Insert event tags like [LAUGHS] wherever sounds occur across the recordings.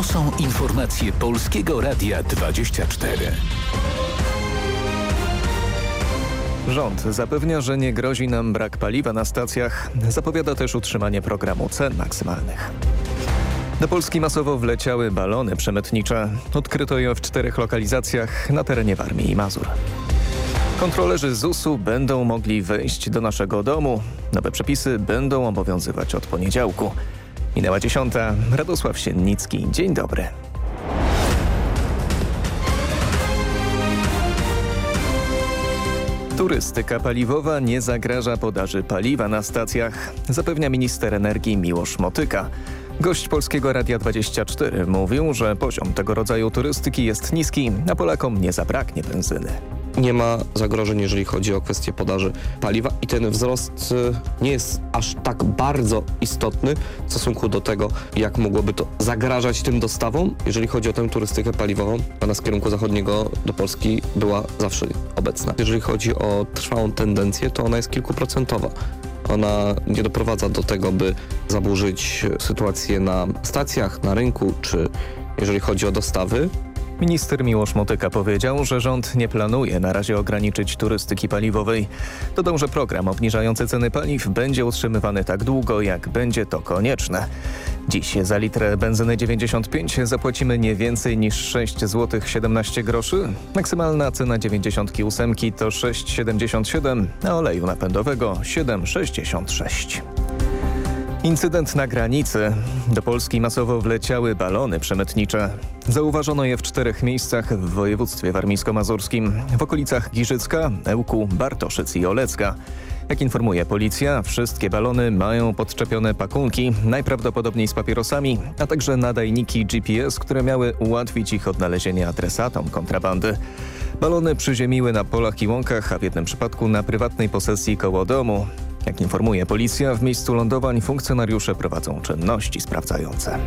To są informacje Polskiego Radia 24. Rząd zapewnia, że nie grozi nam brak paliwa na stacjach. Zapowiada też utrzymanie programu cen maksymalnych. Do Polski masowo wleciały balony przemytnicze. Odkryto je w czterech lokalizacjach na terenie Warmii i Mazur. Kontrolerzy ZUS-u będą mogli wejść do naszego domu. Nowe przepisy będą obowiązywać od poniedziałku. Minęła dziesiąta. Radosław Siennicki. Dzień dobry. Turystyka paliwowa nie zagraża podaży paliwa na stacjach, zapewnia minister energii Miłosz Motyka. Gość Polskiego Radia 24 mówił, że poziom tego rodzaju turystyki jest niski, a Polakom nie zabraknie benzyny nie ma zagrożeń, jeżeli chodzi o kwestię podaży paliwa i ten wzrost y, nie jest aż tak bardzo istotny w stosunku do tego, jak mogłoby to zagrażać tym dostawom. Jeżeli chodzi o tę turystykę paliwową, ona z kierunku zachodniego do Polski była zawsze obecna. Jeżeli chodzi o trwałą tendencję, to ona jest kilkuprocentowa. Ona nie doprowadza do tego, by zaburzyć sytuację na stacjach, na rynku, czy jeżeli chodzi o dostawy. Minister Miłosz Motyka powiedział, że rząd nie planuje na razie ograniczyć turystyki paliwowej. Dodał, że program obniżający ceny paliw będzie utrzymywany tak długo, jak będzie to konieczne. Dziś za litrę benzyny 95 zapłacimy nie więcej niż 6 zł 17 groszy. Maksymalna cena 98 to 6,77, a oleju napędowego 7,66. Incydent na granicy. Do Polski masowo wleciały balony przemytnicze. Zauważono je w czterech miejscach w województwie warmińsko-mazurskim, w okolicach Giżycka, Ełku, Bartoszyc i Olecka. Jak informuje policja, wszystkie balony mają podczepione pakunki, najprawdopodobniej z papierosami, a także nadajniki GPS, które miały ułatwić ich odnalezienie adresatom kontrabandy. Balony przyziemiły na polach i łąkach, a w jednym przypadku na prywatnej posesji koło domu. Jak informuje policja, w miejscu lądowań funkcjonariusze prowadzą czynności sprawdzające.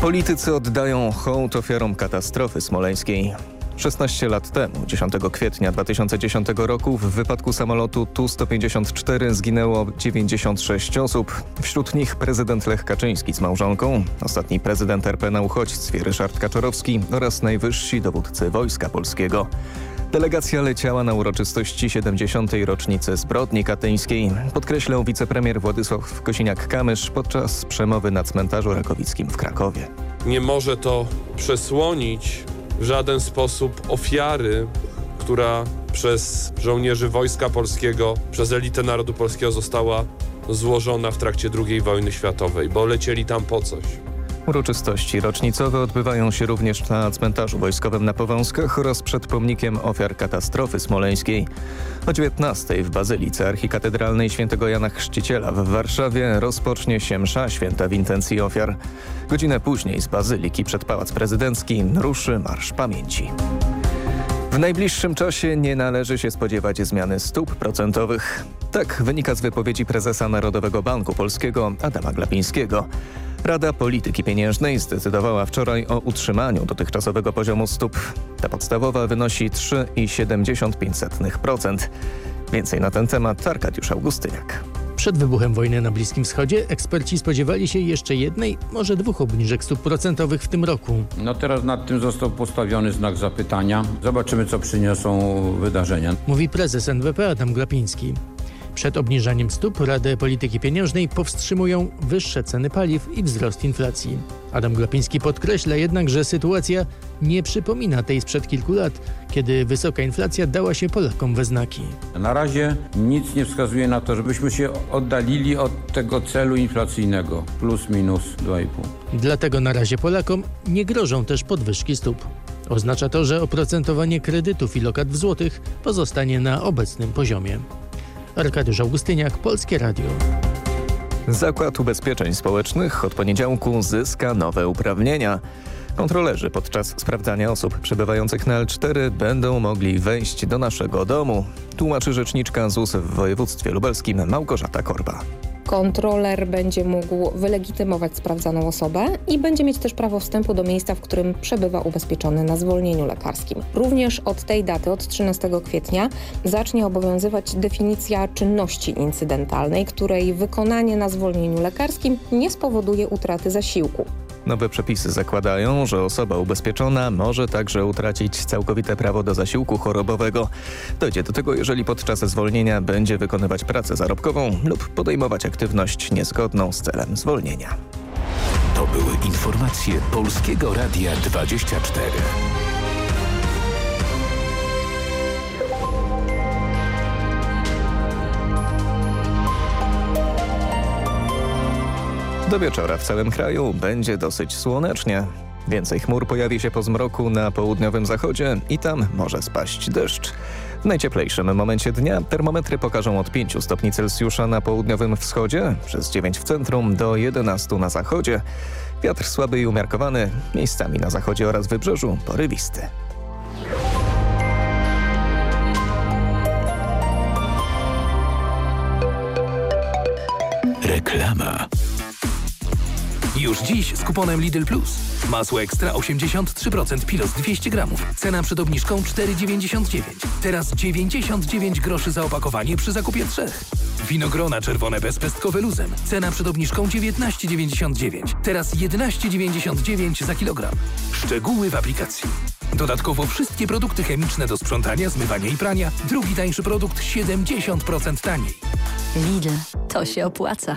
Politycy oddają hołd ofiarom katastrofy smoleńskiej. 16 lat temu, 10 kwietnia 2010 roku, w wypadku samolotu Tu-154 zginęło 96 osób. Wśród nich prezydent Lech Kaczyński z małżonką, ostatni prezydent RP na uchodźstwie Ryszard Kaczorowski oraz najwyżsi dowódcy Wojska Polskiego. Delegacja leciała na uroczystości 70. rocznicy zbrodni katyńskiej, podkreślał wicepremier Władysław Kosiniak-Kamysz podczas przemowy na cmentarzu Rakowickim w Krakowie. Nie może to przesłonić w żaden sposób ofiary, która przez żołnierzy Wojska Polskiego, przez elitę narodu polskiego została złożona w trakcie II wojny światowej, bo lecieli tam po coś. Uroczystości rocznicowe odbywają się również na cmentarzu wojskowym na Powązkach oraz przed pomnikiem ofiar katastrofy smoleńskiej. O 19 w Bazylice Archikatedralnej Świętego Jana Chrzciciela w Warszawie rozpocznie się msza święta w intencji ofiar. Godzinę później z Bazyliki przed Pałac Prezydencki ruszy Marsz Pamięci. W najbliższym czasie nie należy się spodziewać zmiany stóp procentowych. Tak wynika z wypowiedzi prezesa Narodowego Banku Polskiego Adama Glapińskiego. Rada Polityki Pieniężnej zdecydowała wczoraj o utrzymaniu dotychczasowego poziomu stóp. Ta podstawowa wynosi 3,75%. Więcej na ten temat Arkadiusz Augustyniak. Przed wybuchem wojny na Bliskim Wschodzie eksperci spodziewali się jeszcze jednej, może dwóch obniżek stóp procentowych w tym roku. No teraz nad tym został postawiony znak zapytania. Zobaczymy, co przyniosą wydarzenia. Mówi prezes NWP Adam Glapiński. Przed obniżaniem stóp Rady Polityki Pieniężnej powstrzymują wyższe ceny paliw i wzrost inflacji. Adam Glapiński podkreśla jednak, że sytuacja nie przypomina tej sprzed kilku lat, kiedy wysoka inflacja dała się Polakom we znaki. Na razie nic nie wskazuje na to, żebyśmy się oddalili od tego celu inflacyjnego plus minus 2,5. Dlatego na razie Polakom nie grożą też podwyżki stóp. Oznacza to, że oprocentowanie kredytów i lokat w złotych pozostanie na obecnym poziomie. Arkadiusz Augustyniak, Polskie Radio. Zakład Ubezpieczeń Społecznych od poniedziałku zyska nowe uprawnienia. Kontrolerzy podczas sprawdzania osób przebywających na L4 będą mogli wejść do naszego domu, tłumaczy rzeczniczka ZUS w województwie lubelskim Małgorzata Korba kontroler będzie mógł wylegitymować sprawdzaną osobę i będzie mieć też prawo wstępu do miejsca, w którym przebywa ubezpieczony na zwolnieniu lekarskim. Również od tej daty, od 13 kwietnia, zacznie obowiązywać definicja czynności incydentalnej, której wykonanie na zwolnieniu lekarskim nie spowoduje utraty zasiłku. Nowe przepisy zakładają, że osoba ubezpieczona może także utracić całkowite prawo do zasiłku chorobowego. Dojdzie do tego, jeżeli podczas zwolnienia będzie wykonywać pracę zarobkową lub podejmować aktywność niezgodną z celem zwolnienia. To były informacje Polskiego Radia 24. Do wieczora w całym kraju będzie dosyć słonecznie. Więcej chmur pojawi się po zmroku na południowym zachodzie i tam może spaść deszcz. W najcieplejszym momencie dnia termometry pokażą od 5 stopni Celsjusza na południowym wschodzie, przez 9 w centrum do 11 na zachodzie. Wiatr słaby i umiarkowany, miejscami na zachodzie oraz wybrzeżu porywisty. Reklama. Już dziś z kuponem Lidl Plus. Masło ekstra 83% pilos 200 gramów. Cena przed obniżką 4,99. Teraz 99 groszy za opakowanie przy zakupie trzech. Winogrona czerwone bezpestkowe luzem. Cena przed obniżką 19,99. Teraz 11,99 za kilogram. Szczegóły w aplikacji. Dodatkowo wszystkie produkty chemiczne do sprzątania, zmywania i prania. Drugi tańszy produkt 70% taniej. Lidl, to się opłaca.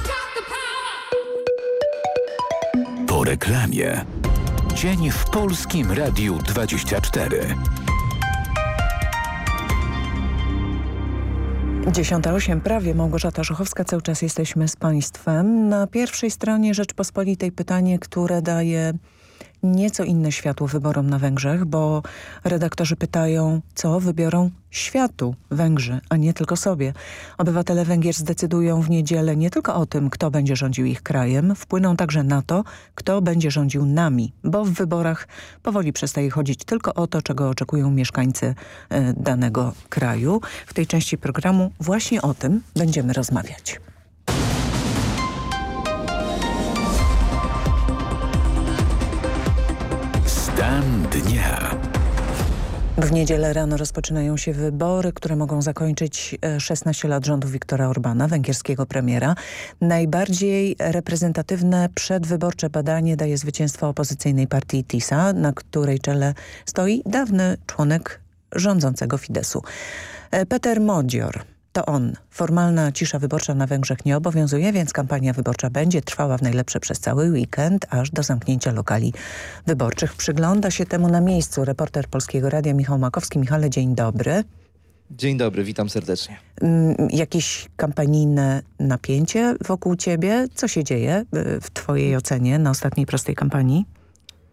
Po reklamie. Dzień w Polskim Radiu 24. 10.08 prawie Małgorzata Żuchowska. Cały czas jesteśmy z Państwem. Na pierwszej stronie Rzeczpospolitej pytanie, które daje nieco inne światło wyborom na Węgrzech, bo redaktorzy pytają, co wybiorą światu Węgrzy, a nie tylko sobie. Obywatele Węgier zdecydują w niedzielę nie tylko o tym, kto będzie rządził ich krajem, wpłyną także na to, kto będzie rządził nami, bo w wyborach powoli przestaje chodzić tylko o to, czego oczekują mieszkańcy e, danego kraju. W tej części programu właśnie o tym będziemy rozmawiać. Stan dnia. W niedzielę rano rozpoczynają się wybory, które mogą zakończyć 16 lat rządu Viktora Orbana, węgierskiego premiera. Najbardziej reprezentatywne przedwyborcze badanie daje zwycięstwo opozycyjnej partii TISA, na której czele stoi dawny członek rządzącego Fidesu. Peter Modzior to on. Formalna cisza wyborcza na Węgrzech nie obowiązuje, więc kampania wyborcza będzie trwała w najlepsze przez cały weekend, aż do zamknięcia lokali wyborczych. Przygląda się temu na miejscu reporter Polskiego Radia Michał Makowski. Michale, dzień dobry. Dzień dobry, witam serdecznie. Jakieś kampanijne napięcie wokół ciebie? Co się dzieje w twojej ocenie na ostatniej prostej kampanii?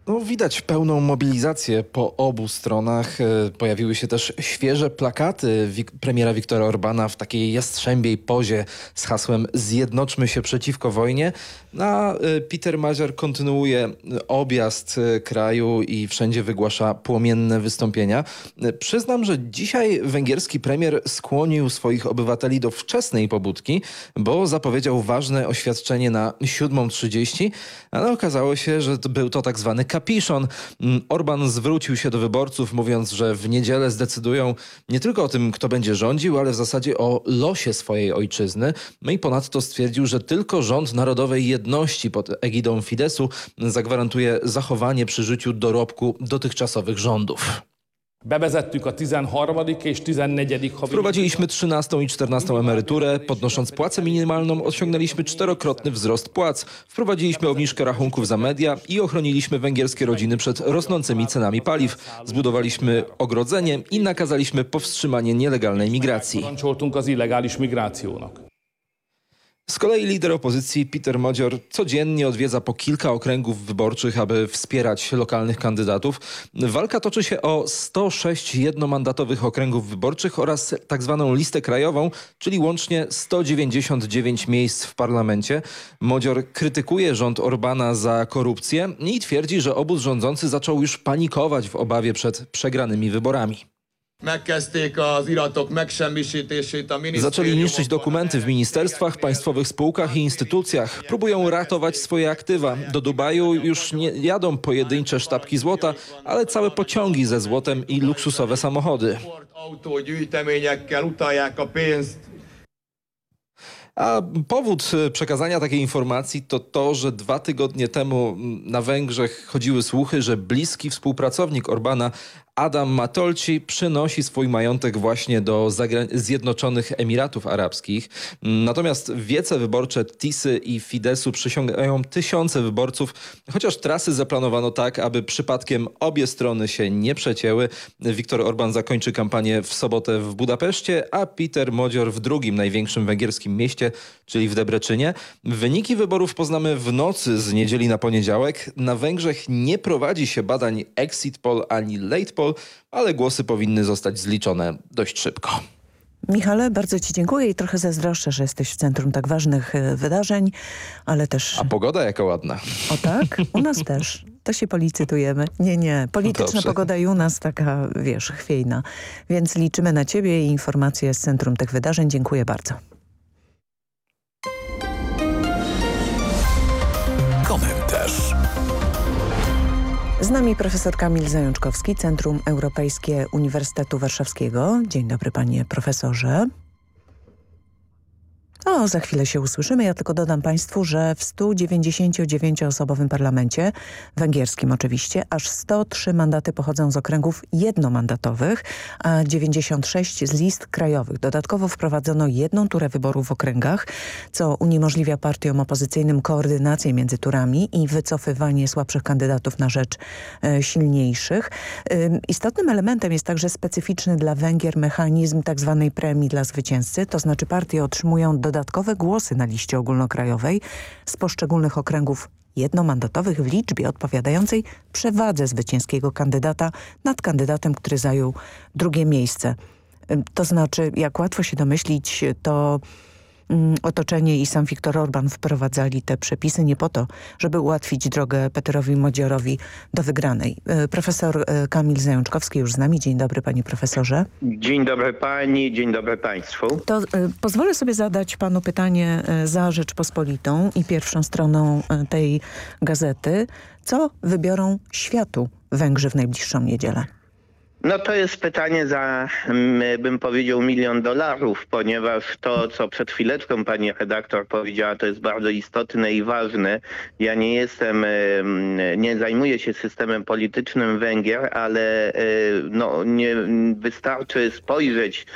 No, widać pełną mobilizację po obu stronach. Pojawiły się też świeże plakaty premiera Viktora Orbana w takiej jastrzębiej pozie z hasłem Zjednoczmy się przeciwko wojnie. A Peter Maziar kontynuuje objazd kraju i wszędzie wygłasza płomienne wystąpienia. Przyznam, że dzisiaj węgierski premier skłonił swoich obywateli do wczesnej pobudki, bo zapowiedział ważne oświadczenie na 7.30, ale okazało się, że był to tak zwany kapiszon. Orban zwrócił się do wyborców, mówiąc, że w niedzielę zdecydują nie tylko o tym, kto będzie rządził, ale w zasadzie o losie swojej ojczyzny. No i ponadto stwierdził, że tylko rząd narodowej jedności pod egidą Fidesu zagwarantuje zachowanie przy życiu dorobku dotychczasowych rządów. Wprowadziliśmy 13 i 14 emeryturę, podnosząc płacę minimalną osiągnęliśmy czterokrotny wzrost płac. Wprowadziliśmy obniżkę rachunków za media i ochroniliśmy węgierskie rodziny przed rosnącymi cenami paliw. Zbudowaliśmy ogrodzenie i nakazaliśmy powstrzymanie nielegalnej migracji. Z kolei lider opozycji Peter Modzior codziennie odwiedza po kilka okręgów wyborczych, aby wspierać lokalnych kandydatów. Walka toczy się o 106 jednomandatowych okręgów wyborczych oraz tak zwaną listę krajową, czyli łącznie 199 miejsc w parlamencie. Modzior krytykuje rząd Orbana za korupcję i twierdzi, że obóz rządzący zaczął już panikować w obawie przed przegranymi wyborami. Zaczęli niszczyć dokumenty w ministerstwach, państwowych spółkach i instytucjach. Próbują ratować swoje aktywa. Do Dubaju już nie jadą pojedyncze sztabki złota, ale całe pociągi ze złotem i luksusowe samochody. A powód przekazania takiej informacji to to, że dwa tygodnie temu na Węgrzech chodziły słuchy, że bliski współpracownik Orbana Adam Matolci przynosi swój majątek właśnie do Zjednoczonych Emiratów Arabskich. Natomiast wiece wyborcze Tisy i Fidesu przysiągają tysiące wyborców, chociaż trasy zaplanowano tak, aby przypadkiem obie strony się nie przecięły. Viktor Orban zakończy kampanię w sobotę w Budapeszcie, a Peter Modzior w drugim największym węgierskim mieście, czyli w Debreczynie. Wyniki wyborów poznamy w nocy z niedzieli na poniedziałek. Na Węgrzech nie prowadzi się badań exit poll ani late poll, ale głosy powinny zostać zliczone dość szybko. Michale, bardzo Ci dziękuję i trochę zazdroszczę, że jesteś w centrum tak ważnych e, wydarzeń, ale też... A pogoda jaka ładna. O tak? U nas też. To się policytujemy. Nie, nie. Polityczna Dobrze. pogoda i u nas taka, wiesz, chwiejna. Więc liczymy na Ciebie i informacje z centrum tych wydarzeń. Dziękuję bardzo. Komentarz. Z nami profesor Kamil Zajączkowski, Centrum Europejskie Uniwersytetu Warszawskiego. Dzień dobry panie profesorze. O, za chwilę się usłyszymy. Ja tylko dodam Państwu, że w 199-osobowym parlamencie, węgierskim oczywiście, aż 103 mandaty pochodzą z okręgów jednomandatowych, a 96 z list krajowych. Dodatkowo wprowadzono jedną turę wyborów w okręgach, co uniemożliwia partiom opozycyjnym koordynację między turami i wycofywanie słabszych kandydatów na rzecz e, silniejszych. E, istotnym elementem jest także specyficzny dla Węgier mechanizm tzw. Tak premii dla zwycięzcy, to znaczy partie otrzymują dodatkowo dodatkowe głosy na liście ogólnokrajowej z poszczególnych okręgów jednomandatowych w liczbie odpowiadającej przewadze zwycięskiego kandydata nad kandydatem, który zajął drugie miejsce. To znaczy, jak łatwo się domyślić, to otoczenie i sam Viktor Orban wprowadzali te przepisy nie po to, żeby ułatwić drogę Peterowi Modziorowi do wygranej. E, profesor e, Kamil Zajączkowski już z nami. Dzień dobry panie profesorze. Dzień dobry pani, dzień dobry państwu. To y, pozwolę sobie zadać panu pytanie za Rzeczpospolitą i pierwszą stroną tej gazety. Co wybiorą światu Węgrzy w najbliższą niedzielę? No to jest pytanie za, mm, bym powiedział, milion dolarów, ponieważ to, co przed chwileczką pani redaktor powiedziała, to jest bardzo istotne i ważne. Ja nie jestem, nie zajmuję się systemem politycznym Węgier, ale e, no, nie wystarczy spojrzeć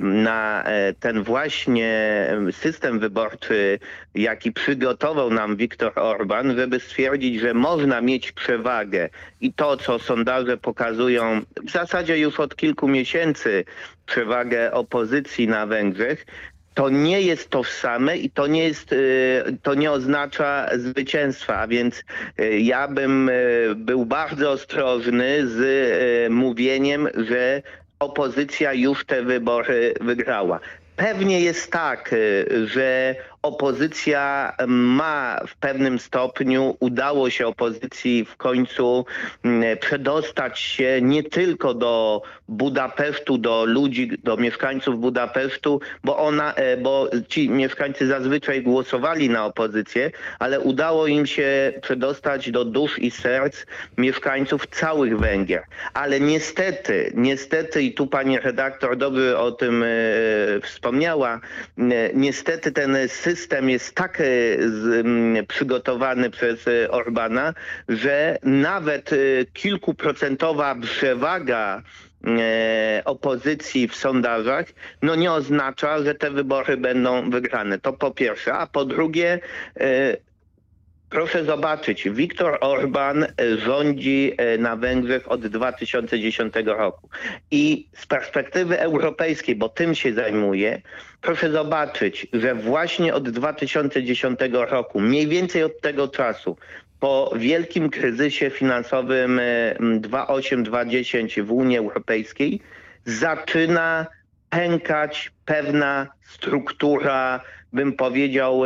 na e, ten właśnie system wyborczy, jaki przygotował nam Viktor Orban, żeby stwierdzić, że można mieć przewagę. I to, co sondaże pokazują w zasadzie już od kilku miesięcy, przewagę opozycji na Węgrzech, to nie jest tożsame i to nie, jest, e, to nie oznacza zwycięstwa, a więc e, ja bym był bardzo ostrożny z mówieniem, że opozycja już te wybory wygrała. Pewnie jest tak, y, że opozycja ma w pewnym stopniu, udało się opozycji w końcu mm, przedostać się nie tylko do Budapesztu, do ludzi, do mieszkańców Budapesztu, bo, ona, e, bo ci mieszkańcy zazwyczaj głosowali na opozycję, ale udało im się przedostać do dusz i serc mieszkańców całych Węgier. Ale niestety, niestety i tu pani redaktor dobrze o tym e, wspomniała, niestety ten system system jest tak przygotowany przez Orbana, że nawet kilkuprocentowa przewaga opozycji w sondażach, no nie oznacza, że te wybory będą wygrane. To po pierwsze. A po drugie, Proszę zobaczyć, Viktor Orban rządzi e, na Węgrzech od 2010 roku. I z perspektywy europejskiej, bo tym się zajmuje, proszę zobaczyć, że właśnie od 2010 roku, mniej więcej od tego czasu, po wielkim kryzysie finansowym 2008-2010 e, w Unii Europejskiej, zaczyna pękać pewna struktura, bym powiedział,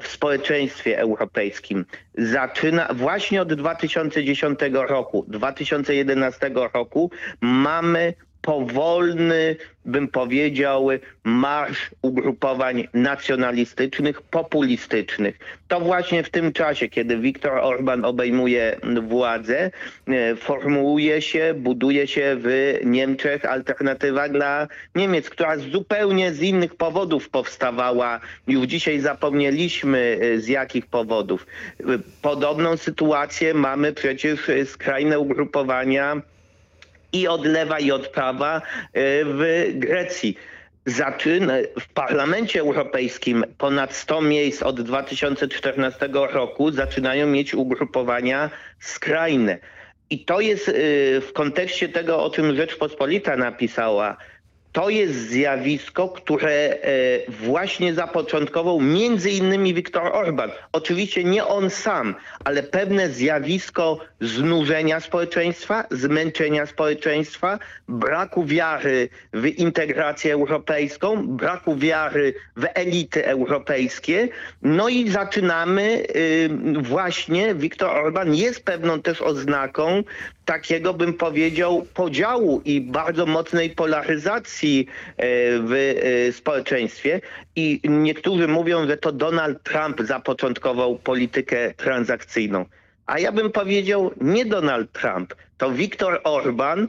w społeczeństwie europejskim. Zaczyna właśnie od 2010 roku, 2011 roku mamy powolny, bym powiedział, marsz ugrupowań nacjonalistycznych, populistycznych. To właśnie w tym czasie, kiedy Viktor Orban obejmuje władzę, e, formułuje się, buduje się w Niemczech alternatywa dla Niemiec, która zupełnie z innych powodów powstawała. Już dzisiaj zapomnieliśmy e, z jakich powodów. E, podobną sytuację mamy przecież skrajne ugrupowania i od lewa i od prawa e, w Grecji. Zaczyna w Parlamencie Europejskim ponad 100 miejsc od 2014 roku zaczynają mieć ugrupowania skrajne. I to jest e, w kontekście tego, o czym Rzeczpospolita napisała, to jest zjawisko, które e, właśnie zapoczątkował między innymi Viktor Orban. Oczywiście nie on sam, ale pewne zjawisko znużenia społeczeństwa, zmęczenia społeczeństwa, braku wiary w integrację europejską, braku wiary w elity europejskie. No i zaczynamy właśnie, Viktor Orban jest pewną też oznaką takiego, bym powiedział, podziału i bardzo mocnej polaryzacji e, w e, społeczeństwie. I niektórzy mówią, że to Donald Trump zapoczątkował politykę transakcyjną. A ja bym powiedział, nie Donald Trump, to Viktor Orban,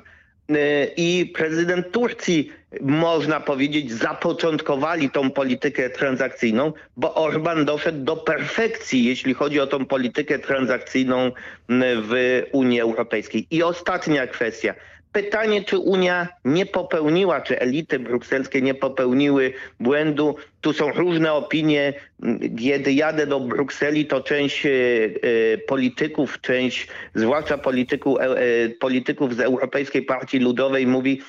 i prezydent Turcji, można powiedzieć, zapoczątkowali tą politykę transakcyjną, bo Orban doszedł do perfekcji, jeśli chodzi o tą politykę transakcyjną w Unii Europejskiej. I ostatnia kwestia. Pytanie, czy Unia nie popełniła, czy elity brukselskie nie popełniły błędu. Tu są różne opinie. Kiedy jadę do Brukseli, to część e, e, polityków, część zwłaszcza polityków, e, polityków z Europejskiej Partii Ludowej mówi,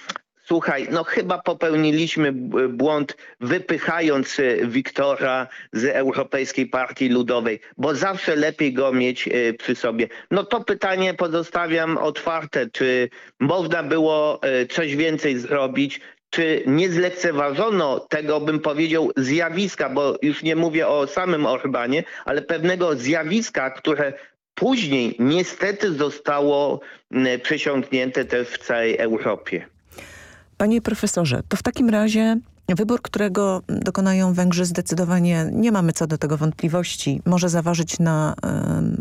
słuchaj, no chyba popełniliśmy błąd wypychając e, Wiktora z Europejskiej Partii Ludowej, bo zawsze lepiej go mieć e, przy sobie. No to pytanie pozostawiam otwarte, czy można było e, coś więcej zrobić, czy nie zlekceważono tego, bym powiedział, zjawiska, bo już nie mówię o samym Orbanie, ale pewnego zjawiska, które później niestety zostało przesiąknięte też w całej Europie. Panie profesorze, to w takim razie wybór, którego dokonają Węgrzy zdecydowanie, nie mamy co do tego wątpliwości, może zaważyć na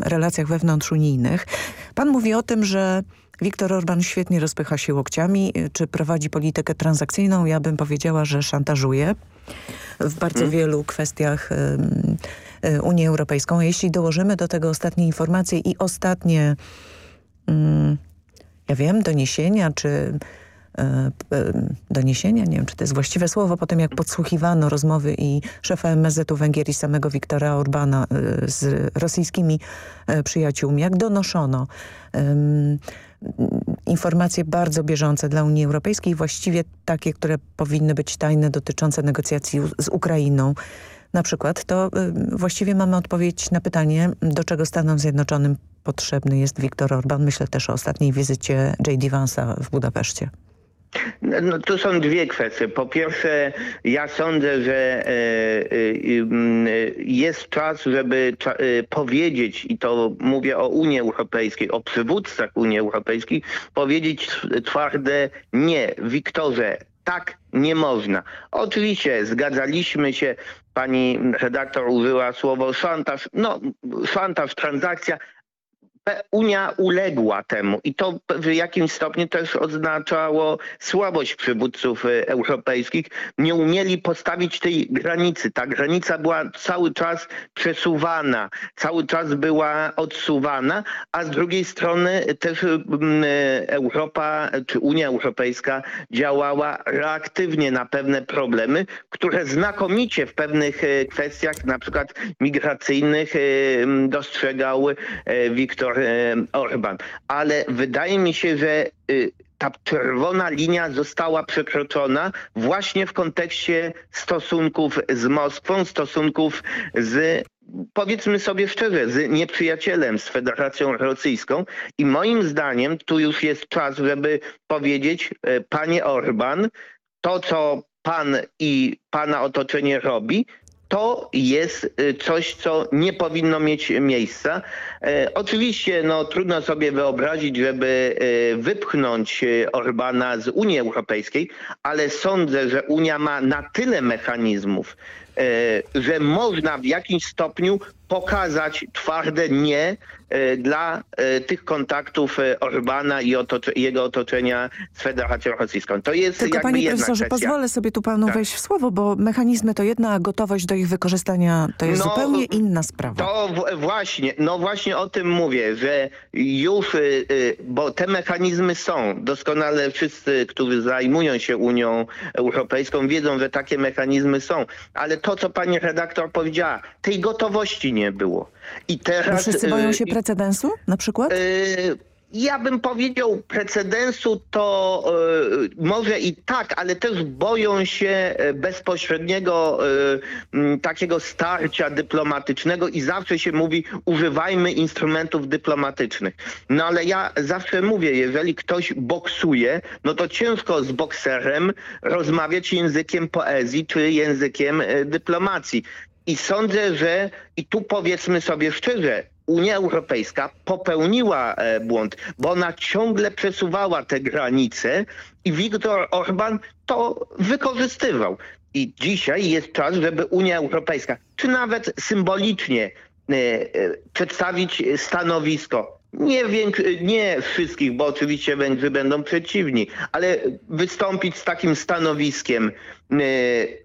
y, relacjach wewnątrzunijnych. Pan mówi o tym, że Viktor Orban świetnie rozpycha się łokciami, czy prowadzi politykę transakcyjną. Ja bym powiedziała, że szantażuje w bardzo hmm. wielu kwestiach y, y, Unię Europejską. Jeśli dołożymy do tego ostatnie informacje i ostatnie, mm, ja wiem, doniesienia, czy doniesienia, nie wiem czy to jest właściwe słowo, po tym jak podsłuchiwano rozmowy i szefa MSZ-u Węgier i samego Viktora Orbana e, z rosyjskimi e, przyjaciółmi, jak donoszono informacje bardzo bieżące dla Unii Europejskiej, właściwie takie, które powinny być tajne dotyczące negocjacji z Ukrainą na przykład, to właściwie mamy odpowiedź na pytanie, do czego Stanom Zjednoczonym potrzebny jest Viktor Orban. Myślę też o ostatniej wizycie J.D. Vansa w Budapeszcie. No, no, tu są dwie kwestie. Po pierwsze, ja sądzę, że e, e, jest czas, żeby e, powiedzieć, i to mówię o Unii Europejskiej, o przywódcach Unii Europejskiej, powiedzieć twarde nie. Wiktorze, tak nie można. Oczywiście zgadzaliśmy się, pani redaktor użyła słowo szantaż. No, szantaż, transakcja, Unia uległa temu i to w jakimś stopniu też oznaczało słabość przywódców e, europejskich. Nie umieli postawić tej granicy. Ta granica była cały czas przesuwana, cały czas była odsuwana, a z drugiej strony też Europa czy Unia Europejska działała reaktywnie na pewne problemy, które znakomicie w pewnych e, kwestiach, na przykład migracyjnych, e, dostrzegał Viktor Orban. Ale wydaje mi się, że y, ta czerwona linia została przekroczona właśnie w kontekście stosunków z Moskwą, stosunków z powiedzmy sobie szczerze, z nieprzyjacielem, z Federacją Rosyjską i moim zdaniem tu już jest czas, żeby powiedzieć, e, panie Orban, to co pan i pana otoczenie robi, to jest y, coś, co nie powinno mieć miejsca. E, oczywiście no, trudno sobie wyobrazić, żeby e, wypchnąć e, Orbana z Unii Europejskiej, ale sądzę, że Unia ma na tyle mechanizmów, że można w jakimś stopniu pokazać twarde nie e, dla e, tych kontaktów e, Orbana i otocze jego otoczenia z Federacją Rosyjską. To jest Tylko panie profesorze, pozwolę sobie tu panu tak. wejść w słowo, bo mechanizmy to jedna, a gotowość do ich wykorzystania to jest no, zupełnie inna sprawa. To właśnie, no właśnie o tym mówię, że już, y, y, bo te mechanizmy są. Doskonale wszyscy, którzy zajmują się Unią Europejską wiedzą, że takie mechanizmy są. Ale to, co pani redaktor powiedziała, tej gotowości nie było. I teraz... Bo wszyscy boją się y, precedensu na przykład? Y, ja bym powiedział precedensu to y, może i tak, ale też boją się bezpośredniego y, takiego starcia dyplomatycznego i zawsze się mówi używajmy instrumentów dyplomatycznych. No ale ja zawsze mówię, jeżeli ktoś boksuje, no to ciężko z bokserem rozmawiać językiem poezji czy językiem dyplomacji. I sądzę, że i tu powiedzmy sobie szczerze, Unia Europejska popełniła e, błąd, bo ona ciągle przesuwała te granice i Viktor Orban to wykorzystywał. I dzisiaj jest czas, żeby Unia Europejska, czy nawet symbolicznie e, e, przedstawić stanowisko. Nie, nie wszystkich, bo oczywiście Węgrzy będą przeciwni, ale wystąpić z takim stanowiskiem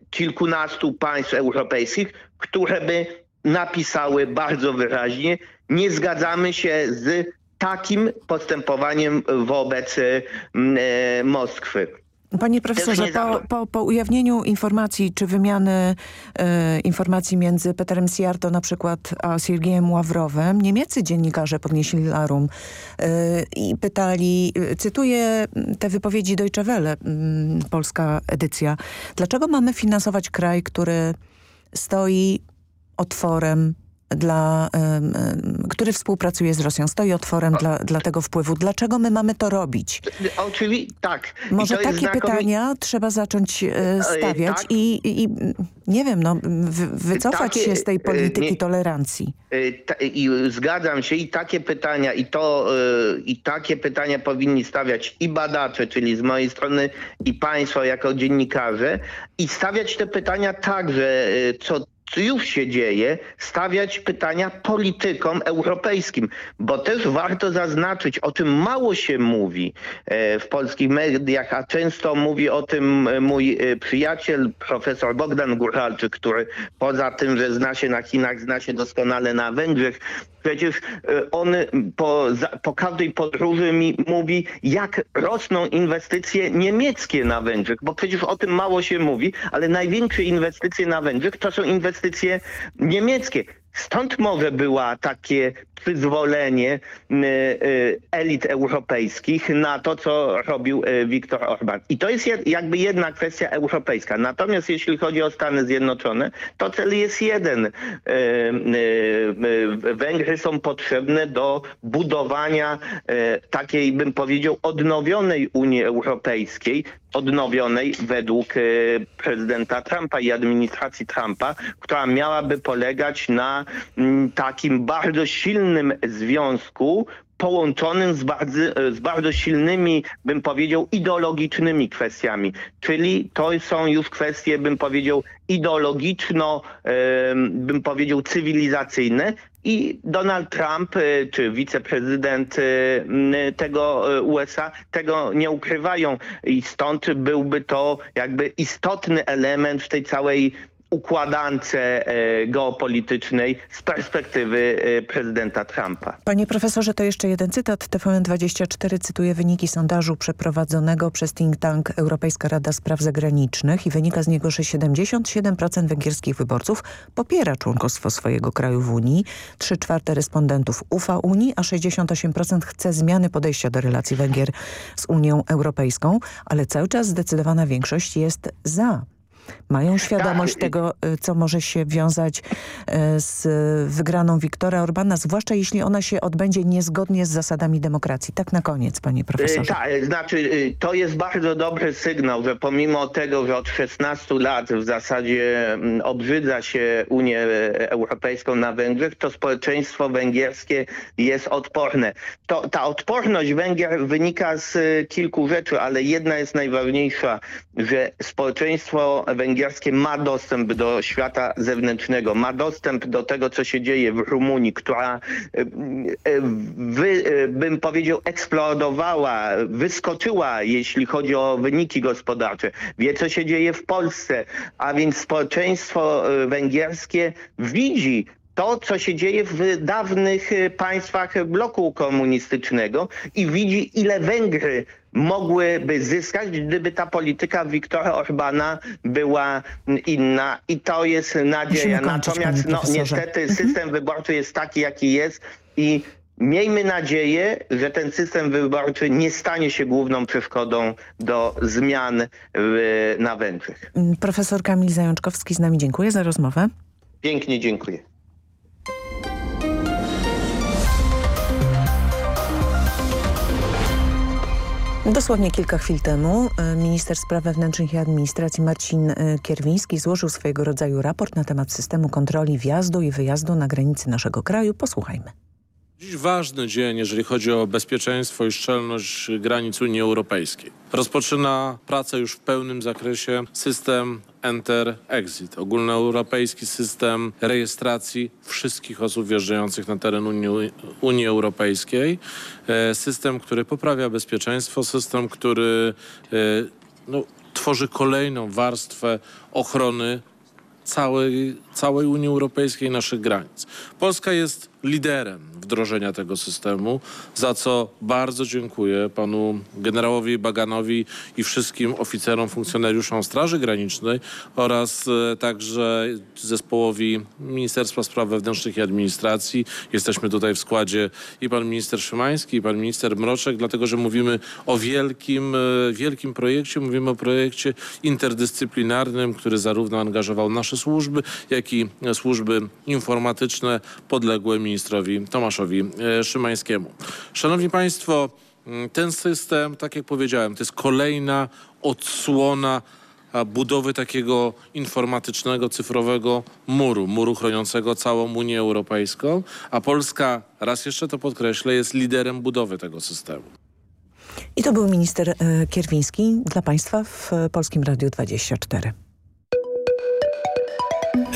kilkunastu państw europejskich, które by napisały bardzo wyraźnie, nie zgadzamy się z takim postępowaniem wobec e, Moskwy. Panie profesorze, po, po, po, ujawnieniu informacji czy wymiany e, informacji między Peterem Siarto na przykład a Siergiejem Ławrowem, niemieccy dziennikarze podnieśli larum e, i pytali, cytuję te wypowiedzi Deutsche Welle, polska edycja, dlaczego mamy finansować kraj, który stoi otworem dla, który współpracuje z Rosją, stoi otworem dla, dla tego wpływu. Dlaczego my mamy to robić? Oczywiście, tak. Może takie pytania trzeba zacząć e, stawiać tak. i, i, nie wiem, no, wycofać takie, się z tej e, polityki nie, tolerancji. E, I zgadzam się i takie pytania i to i takie pytania powinni stawiać i badacze, czyli z mojej strony i państwo jako dziennikarze i stawiać te pytania także, co co już się dzieje, stawiać pytania politykom europejskim, bo też warto zaznaczyć, o czym mało się mówi e, w polskich mediach, a często mówi o tym e, mój e, przyjaciel, profesor Bogdan Góralczyk, który poza tym, że zna się na Chinach, zna się doskonale na Węgrzech, Przecież on po, po każdej podróży mi mówi, jak rosną inwestycje niemieckie na Węgrzech, bo przecież o tym mało się mówi, ale największe inwestycje na Węgrzech to są inwestycje niemieckie. Stąd może była takie przyzwolenie y, y, elit europejskich na to, co robił y, Viktor Orban. I to jest jakby jedna kwestia europejska. Natomiast jeśli chodzi o Stany Zjednoczone, to cel jest jeden. Węgry są potrzebne do budowania takiej, bym powiedział, odnowionej Unii Europejskiej, odnowionej według prezydenta Trumpa i administracji Trumpa, która miałaby polegać na mm, takim bardzo silnym związku połączonym z bardzo, z bardzo silnymi, bym powiedział, ideologicznymi kwestiami. Czyli to są już kwestie, bym powiedział, ideologiczno, bym powiedział, cywilizacyjne. I Donald Trump, e, czy wiceprezydent e, tego e, USA, tego nie ukrywają. I stąd byłby to jakby istotny element w tej całej układance e, geopolitycznej z perspektywy e, prezydenta Trumpa. Panie profesorze, to jeszcze jeden cytat. TVN24 cytuje wyniki sondażu przeprowadzonego przez think tank Europejska Rada Spraw Zagranicznych i wynika z niego, że 77% węgierskich wyborców popiera członkostwo swojego kraju w Unii, 3 czwarte respondentów ufa Unii, a 68% chce zmiany podejścia do relacji Węgier z Unią Europejską, ale cały czas zdecydowana większość jest za mają świadomość tak. tego, y, co może się wiązać y, z wygraną Wiktora Orbana, zwłaszcza jeśli ona się odbędzie niezgodnie z zasadami demokracji. Tak na koniec, panie profesorze. Tak, znaczy to jest bardzo dobry sygnał, że pomimo tego, że od 16 lat w zasadzie mm, obrzydza się Unię Europejską na Węgrzech, to społeczeństwo węgierskie jest odporne. To, ta odporność Węgier wynika z kilku rzeczy, ale jedna jest najważniejsza, że społeczeństwo węgierskie ma dostęp do świata zewnętrznego, ma dostęp do tego, co się dzieje w Rumunii, która, e, e, wy, e, bym powiedział, eksplodowała, wyskoczyła, jeśli chodzi o wyniki gospodarcze. Wie, co się dzieje w Polsce, a więc społeczeństwo węgierskie widzi to, co się dzieje w dawnych państwach bloku komunistycznego i widzi, ile Węgry mogłyby zyskać, gdyby ta polityka Wiktora Orbana była inna i to jest nadzieja. Natomiast no, niestety mhm. system wyborczy jest taki, jaki jest i Miejmy nadzieję, że ten system wyborczy nie stanie się główną przeszkodą do zmian na Węgrzech. Profesor Kamil Zajączkowski z nami dziękuję za rozmowę. Pięknie dziękuję. Dosłownie kilka chwil temu e, minister spraw wewnętrznych i administracji Marcin e, Kierwiński złożył swojego rodzaju raport na temat systemu kontroli wjazdu i wyjazdu na granicy naszego kraju. Posłuchajmy. Dziś ważny dzień, jeżeli chodzi o bezpieczeństwo i szczelność granic Unii Europejskiej. Rozpoczyna pracę już w pełnym zakresie system Enter-Exit, ogólnoeuropejski system rejestracji wszystkich osób wjeżdżających na teren Unii, Unii Europejskiej. E, system, który poprawia bezpieczeństwo, system, który e, no, tworzy kolejną warstwę ochrony całej, całej Unii Europejskiej, naszych granic. Polska jest liderem wdrożenia tego systemu, za co bardzo dziękuję panu generałowi Baganowi i wszystkim oficerom, funkcjonariuszom Straży Granicznej oraz e, także zespołowi Ministerstwa Spraw Wewnętrznych i Administracji. Jesteśmy tutaj w składzie i pan minister Szymański, i pan minister Mroczek, dlatego że mówimy o wielkim, e, wielkim projekcie, mówimy o projekcie interdyscyplinarnym, który zarówno angażował nasze służby, jak i służby informatyczne podległe ministrowi Tomaszowi e, Szymańskiemu. Szanowni Państwo, mm, ten system, tak jak powiedziałem, to jest kolejna odsłona budowy takiego informatycznego, cyfrowego muru, muru chroniącego całą Unię Europejską, a Polska, raz jeszcze to podkreślę, jest liderem budowy tego systemu. I to był minister e, Kierwiński dla Państwa w Polskim Radiu 24.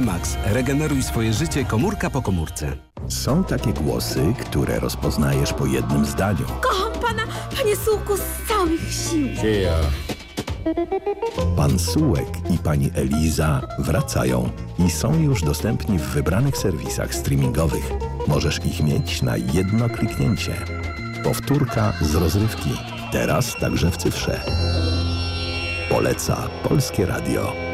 Max. Regeneruj swoje życie komórka po komórce. Są takie głosy, które rozpoznajesz po jednym zdaniu. Kocham pana, panie Sułku, z całych sił. Dzieja. Pan Sułek i pani Eliza wracają i są już dostępni w wybranych serwisach streamingowych. Możesz ich mieć na jedno kliknięcie. Powtórka z rozrywki. Teraz także w cyfrze. Poleca Polskie Radio.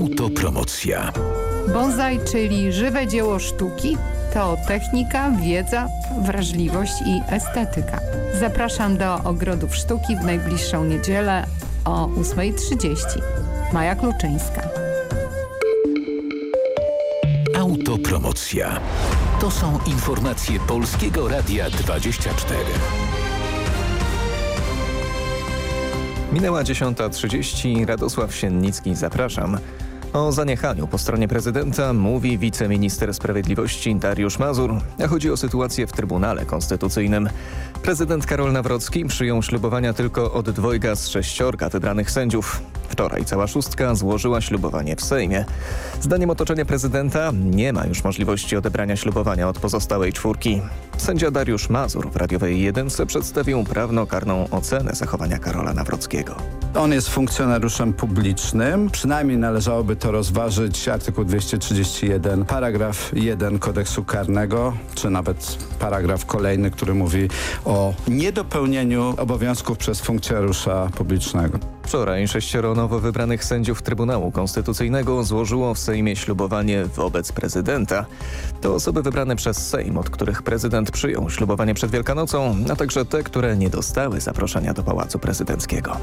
Autopromocja. Bonsai, czyli żywe dzieło sztuki, to technika, wiedza, wrażliwość i estetyka. Zapraszam do Ogrodów Sztuki w najbliższą niedzielę o 8.30. Maja Kluczyńska. Autopromocja. To są informacje Polskiego Radia 24. Minęła 10.30. Radosław Siennicki, zapraszam. O zaniechaniu po stronie prezydenta mówi wiceminister sprawiedliwości Dariusz Mazur, a chodzi o sytuację w Trybunale Konstytucyjnym. Prezydent Karol Nawrocki przyjął ślubowania tylko od dwojga z sześciorga wybranych sędziów. Wczoraj cała szóstka złożyła ślubowanie w Sejmie. Zdaniem otoczenia prezydenta nie ma już możliwości odebrania ślubowania od pozostałej czwórki. Sędzia Dariusz Mazur w radiowej jedynce przedstawił prawno-karną ocenę zachowania Karola Nawrockiego. On jest funkcjonariuszem publicznym. Przynajmniej należałoby to rozważyć artykuł 231, paragraf 1 kodeksu karnego, czy nawet paragraf kolejny, który mówi o niedopełnieniu obowiązków przez funkcjonariusza publicznego. Wczoraj sześcioro nowo wybranych sędziów Trybunału Konstytucyjnego złożyło w Sejmie ślubowanie wobec prezydenta. To osoby wybrane przez Sejm, od których prezydent przyjął ślubowanie przed Wielkanocą, a także te, które nie dostały zaproszenia do Pałacu Prezydenckiego.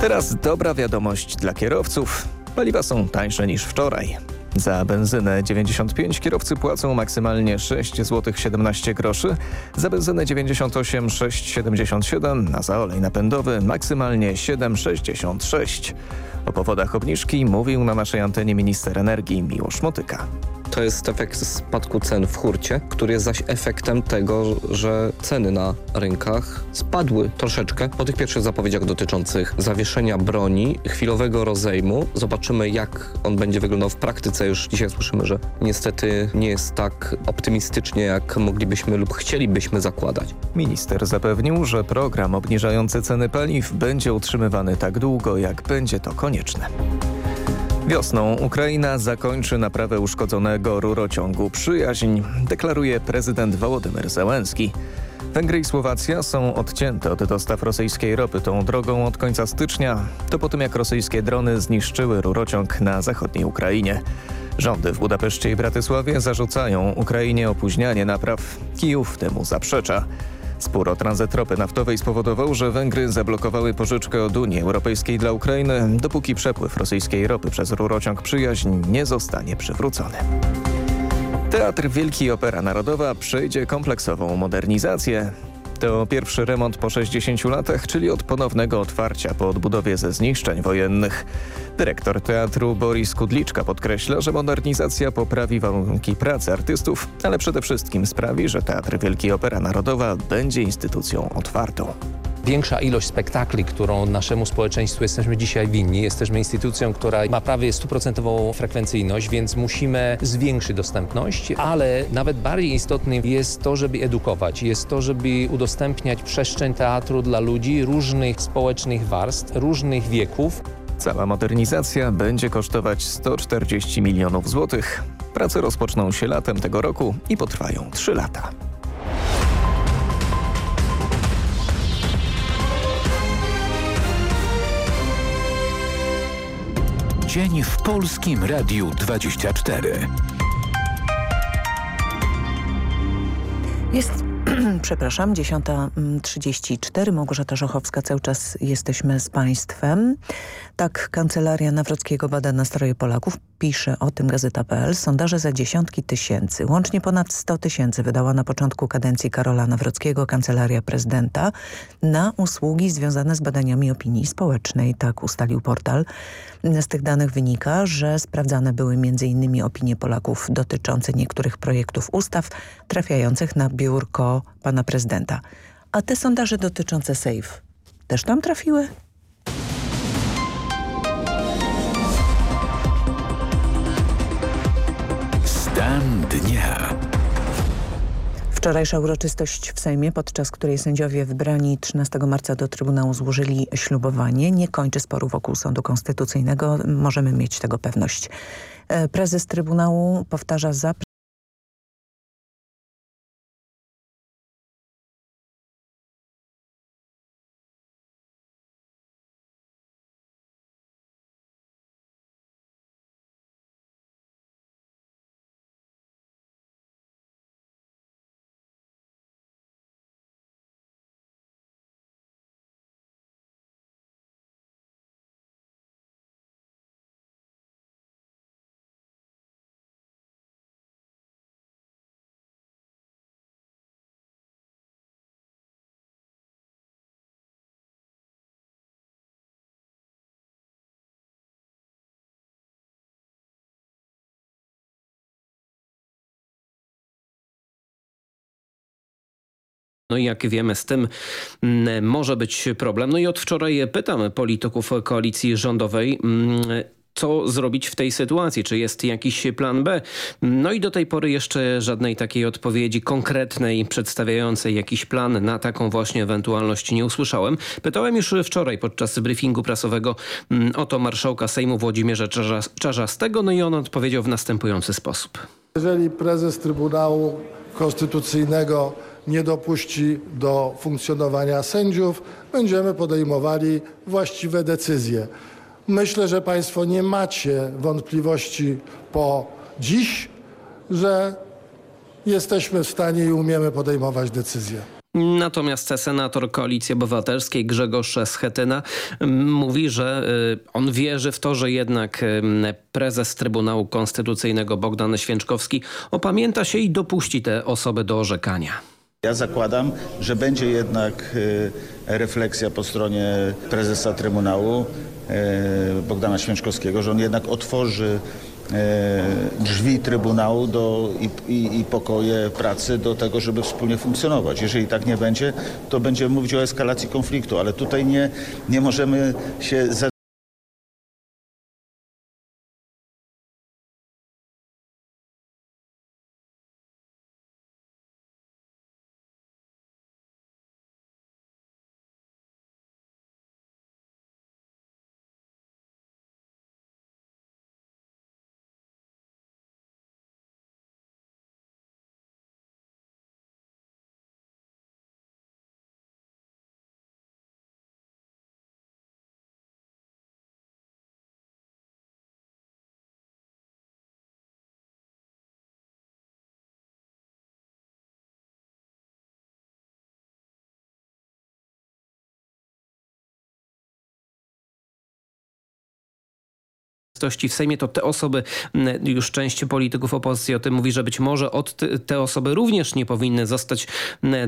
Teraz dobra wiadomość dla kierowców. Paliwa są tańsze niż wczoraj. Za benzynę 95 kierowcy płacą maksymalnie 6 zł 17 groszy, za benzynę 98 6,77, a za olej napędowy maksymalnie 7,66. O powodach obniżki mówił na naszej antenie minister energii Miłosz Motyka. To jest efekt spadku cen w hurcie, który jest zaś efektem tego, że ceny na rynkach spadły troszeczkę po tych pierwszych zapowiedziach dotyczących zawieszenia broni, chwilowego rozejmu. Zobaczymy, jak on będzie wyglądał w praktyce. Już dzisiaj słyszymy, że niestety nie jest tak optymistycznie, jak moglibyśmy lub chcielibyśmy zakładać. Minister zapewnił, że program obniżający ceny paliw będzie utrzymywany tak długo, jak będzie to konieczne. Wiosną Ukraina zakończy naprawę uszkodzonego rurociągu Przyjaźń, deklaruje prezydent Wołodymyr Zełenski. Węgry i Słowacja są odcięte od dostaw rosyjskiej ropy tą drogą od końca stycznia. To po tym jak rosyjskie drony zniszczyły rurociąg na zachodniej Ukrainie. Rządy w Budapeszcie i Bratysławie zarzucają Ukrainie opóźnianie napraw. Kijów temu zaprzecza. Spór o tranzyt ropy naftowej spowodował, że Węgry zablokowały pożyczkę od Unii Europejskiej dla Ukrainy, dopóki przepływ rosyjskiej ropy przez rurociąg Przyjaźń nie zostanie przywrócony. Teatr Wielki Opera Narodowa przejdzie kompleksową modernizację. To pierwszy remont po 60 latach, czyli od ponownego otwarcia po odbudowie ze zniszczeń wojennych. Dyrektor teatru Boris Kudliczka podkreśla, że modernizacja poprawi warunki pracy artystów, ale przede wszystkim sprawi, że Teatr Wielki Opera Narodowa będzie instytucją otwartą. Większa ilość spektakli, którą naszemu społeczeństwu jesteśmy dzisiaj winni. Jesteśmy instytucją, która ma prawie stuprocentową frekwencyjność, więc musimy zwiększyć dostępność, ale nawet bardziej istotne jest to, żeby edukować. Jest to, żeby udostępniać przestrzeń teatru dla ludzi różnych społecznych warstw, różnych wieków. Cała modernizacja będzie kosztować 140 milionów złotych. Prace rozpoczną się latem tego roku i potrwają 3 lata. Dzień w Polskim Radiu 24. Jest, [CLEARS THROAT] przepraszam, 10.34. Małgorzata Żochowska, cały czas jesteśmy z Państwem. Tak, Kancelaria Nawrockiego bada nastroje Polaków. Pisze o tym Gazeta.pl. Sondaże za dziesiątki tysięcy. Łącznie ponad 100 tysięcy wydała na początku kadencji Karola Nawrockiego Kancelaria Prezydenta na usługi związane z badaniami opinii społecznej. Tak ustalił portal. Z tych danych wynika, że sprawdzane były m.in. opinie Polaków dotyczące niektórych projektów ustaw trafiających na biurko pana prezydenta. A te sondaże dotyczące sejf? też tam trafiły? Stan dnia. Wczorajsza uroczystość w Sejmie, podczas której sędziowie wybrani 13 marca do Trybunału złożyli ślubowanie, nie kończy sporu wokół Sądu Konstytucyjnego. Możemy mieć tego pewność. E, prezes Trybunału powtarza za No i jak wiemy, z tym mm, może być problem. No i od wczoraj pytam polityków koalicji rządowej, mm, co zrobić w tej sytuacji? Czy jest jakiś plan B? No i do tej pory jeszcze żadnej takiej odpowiedzi konkretnej, przedstawiającej jakiś plan na taką właśnie ewentualność nie usłyszałem. Pytałem już wczoraj podczas briefingu prasowego mm, o to marszałka Sejmu Włodzimierza Czarzastego, no i on odpowiedział w następujący sposób. Jeżeli prezes Trybunału Konstytucyjnego nie dopuści do funkcjonowania sędziów, będziemy podejmowali właściwe decyzje. Myślę, że Państwo nie macie wątpliwości po dziś, że jesteśmy w stanie i umiemy podejmować decyzje. Natomiast senator Koalicji Obywatelskiej Grzegorz Schetyna mówi, że y, on wierzy w to, że jednak y, prezes Trybunału Konstytucyjnego Bogdan Święczkowski opamięta się i dopuści te osoby do orzekania. Ja zakładam, że będzie jednak y, refleksja po stronie prezesa Trybunału y, Bogdana Święczkowskiego, że on jednak otworzy y, drzwi Trybunału do, i, i, i, pokoje pracy do tego, żeby wspólnie funkcjonować. Jeżeli tak nie będzie, to będziemy mówić o eskalacji konfliktu, ale tutaj nie, nie możemy się w Sejmie, to te osoby, już część polityków opozycji o tym mówi, że być może od te osoby również nie powinny zostać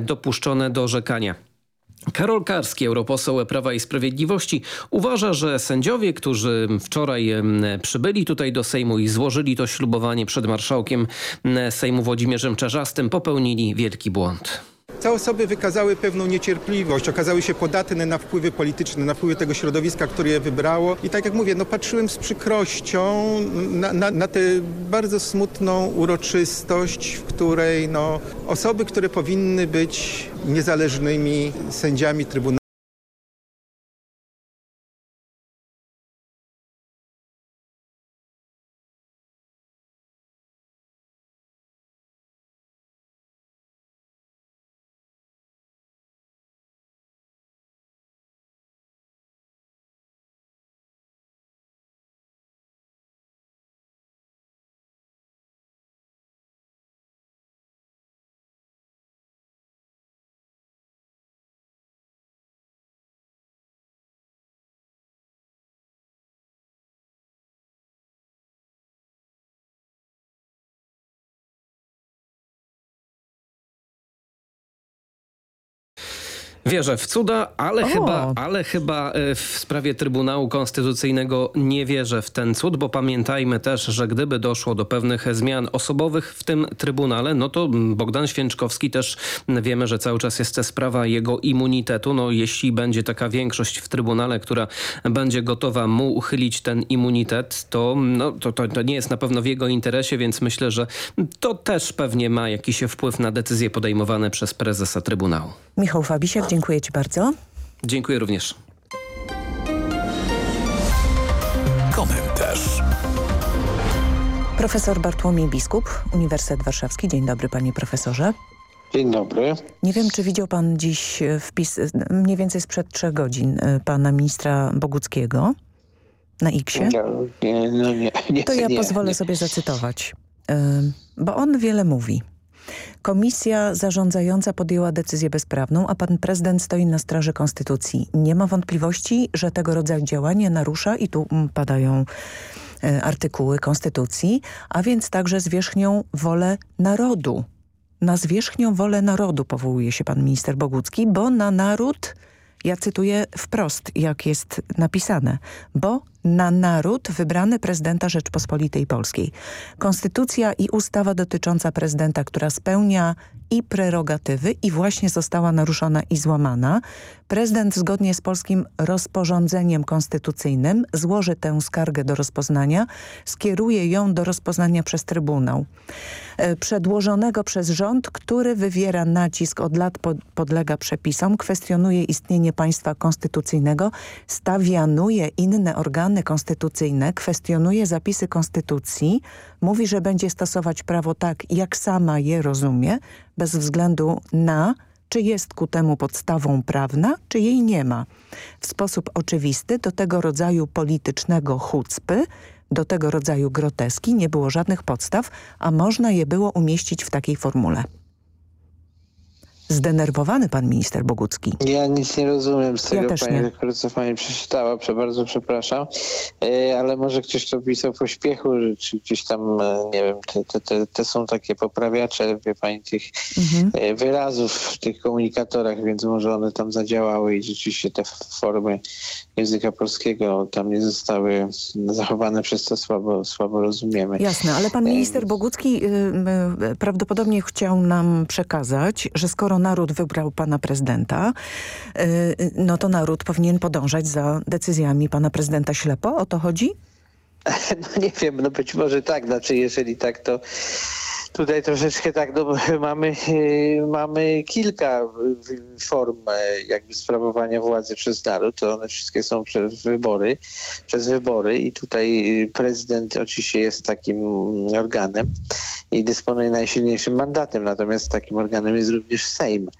dopuszczone do orzekania. Karol Karski, europoseł Prawa i Sprawiedliwości, uważa, że sędziowie, którzy wczoraj przybyli tutaj do Sejmu i złożyli to ślubowanie przed marszałkiem Sejmu Włodzimierzem Czarzastym, popełnili wielki błąd. Te osoby wykazały pewną niecierpliwość, okazały się podatne na wpływy polityczne, na wpływy tego środowiska, które je wybrało. I tak jak mówię, no patrzyłem z przykrością na, na, na tę bardzo smutną uroczystość, w której no, osoby, które powinny być niezależnymi sędziami Trybunału, Wierzę w cuda, ale chyba, ale chyba e, w sprawie Trybunału Konstytucyjnego nie wierzę w ten cud, bo pamiętajmy też, że gdyby doszło do pewnych zmian osobowych w tym Trybunale, no to Bogdan Święczkowski też wiemy, że cały czas jest sprawa jego immunitetu. No jeśli będzie taka większość w Trybunale, która będzie gotowa mu uchylić ten immunitet, to, no, to, to, to nie jest na pewno w jego interesie, więc myślę, że to też pewnie ma jakiś wpływ na decyzje podejmowane przez prezesa Trybunału. Michał Fabisiak, dziękuję Ci bardzo. Dziękuję również. Komentarz. Profesor Bartłomiej Biskup, Uniwersytet Warszawski. Dzień dobry panie profesorze. Dzień dobry. Nie wiem, czy widział pan dziś wpis, mniej więcej sprzed trzech godzin, pana ministra Boguckiego na X-ie? No, nie, no nie, nie, to ja nie, pozwolę nie. sobie zacytować, bo on wiele mówi. Komisja zarządzająca podjęła decyzję bezprawną, a pan prezydent stoi na straży konstytucji. Nie ma wątpliwości, że tego rodzaju działanie narusza, i tu padają artykuły konstytucji, a więc także zwierzchnią wolę narodu. Na zwierzchnią wolę narodu powołuje się pan minister Bogucki, bo na naród, ja cytuję wprost, jak jest napisane, bo na naród wybrany prezydenta Rzeczpospolitej Polskiej. Konstytucja i ustawa dotycząca prezydenta, która spełnia i prerogatywy i właśnie została naruszona i złamana. Prezydent zgodnie z polskim rozporządzeniem konstytucyjnym złoży tę skargę do rozpoznania, skieruje ją do rozpoznania przez Trybunał. Przedłożonego przez rząd, który wywiera nacisk od lat pod, podlega przepisom, kwestionuje istnienie państwa konstytucyjnego, stawianuje inne organy konstytucyjne, kwestionuje zapisy konstytucji, mówi, że będzie stosować prawo tak, jak sama je rozumie, bez względu na czy jest ku temu podstawą prawna, czy jej nie ma. W sposób oczywisty do tego rodzaju politycznego chucpy, do tego rodzaju groteski nie było żadnych podstaw, a można je było umieścić w takiej formule. Zdenerwowany pan minister Bogucki. Ja nic nie rozumiem z tego, ja pani, co pani przeczytała, bardzo przepraszam, e, ale może ktoś to pisał w pośpiechu, czy gdzieś tam, nie wiem, te, te, te są takie poprawiacze, wie pani, tych mhm. wyrazów w tych komunikatorach, więc może one tam zadziałały i rzeczywiście te formy języka polskiego tam nie zostały zachowane, przez to słabo, słabo rozumiemy. Jasne, ale pan minister Bogucki y, y, prawdopodobnie chciał nam przekazać, że skoro naród wybrał pana prezydenta, y, no to naród powinien podążać za decyzjami pana prezydenta ślepo? O to chodzi? [LAUGHS] No nie wiem, no być może tak, znaczy jeżeli tak, to tutaj troszeczkę tak, no, [LAUGHS] mamy, mamy kilka form jakby sprawowania władzy przez naród, to one wszystkie są przez wybory, przez wybory i tutaj prezydent oczywiście jest takim organem i dysponuje najsilniejszym mandatem, natomiast takim organem jest również Sejm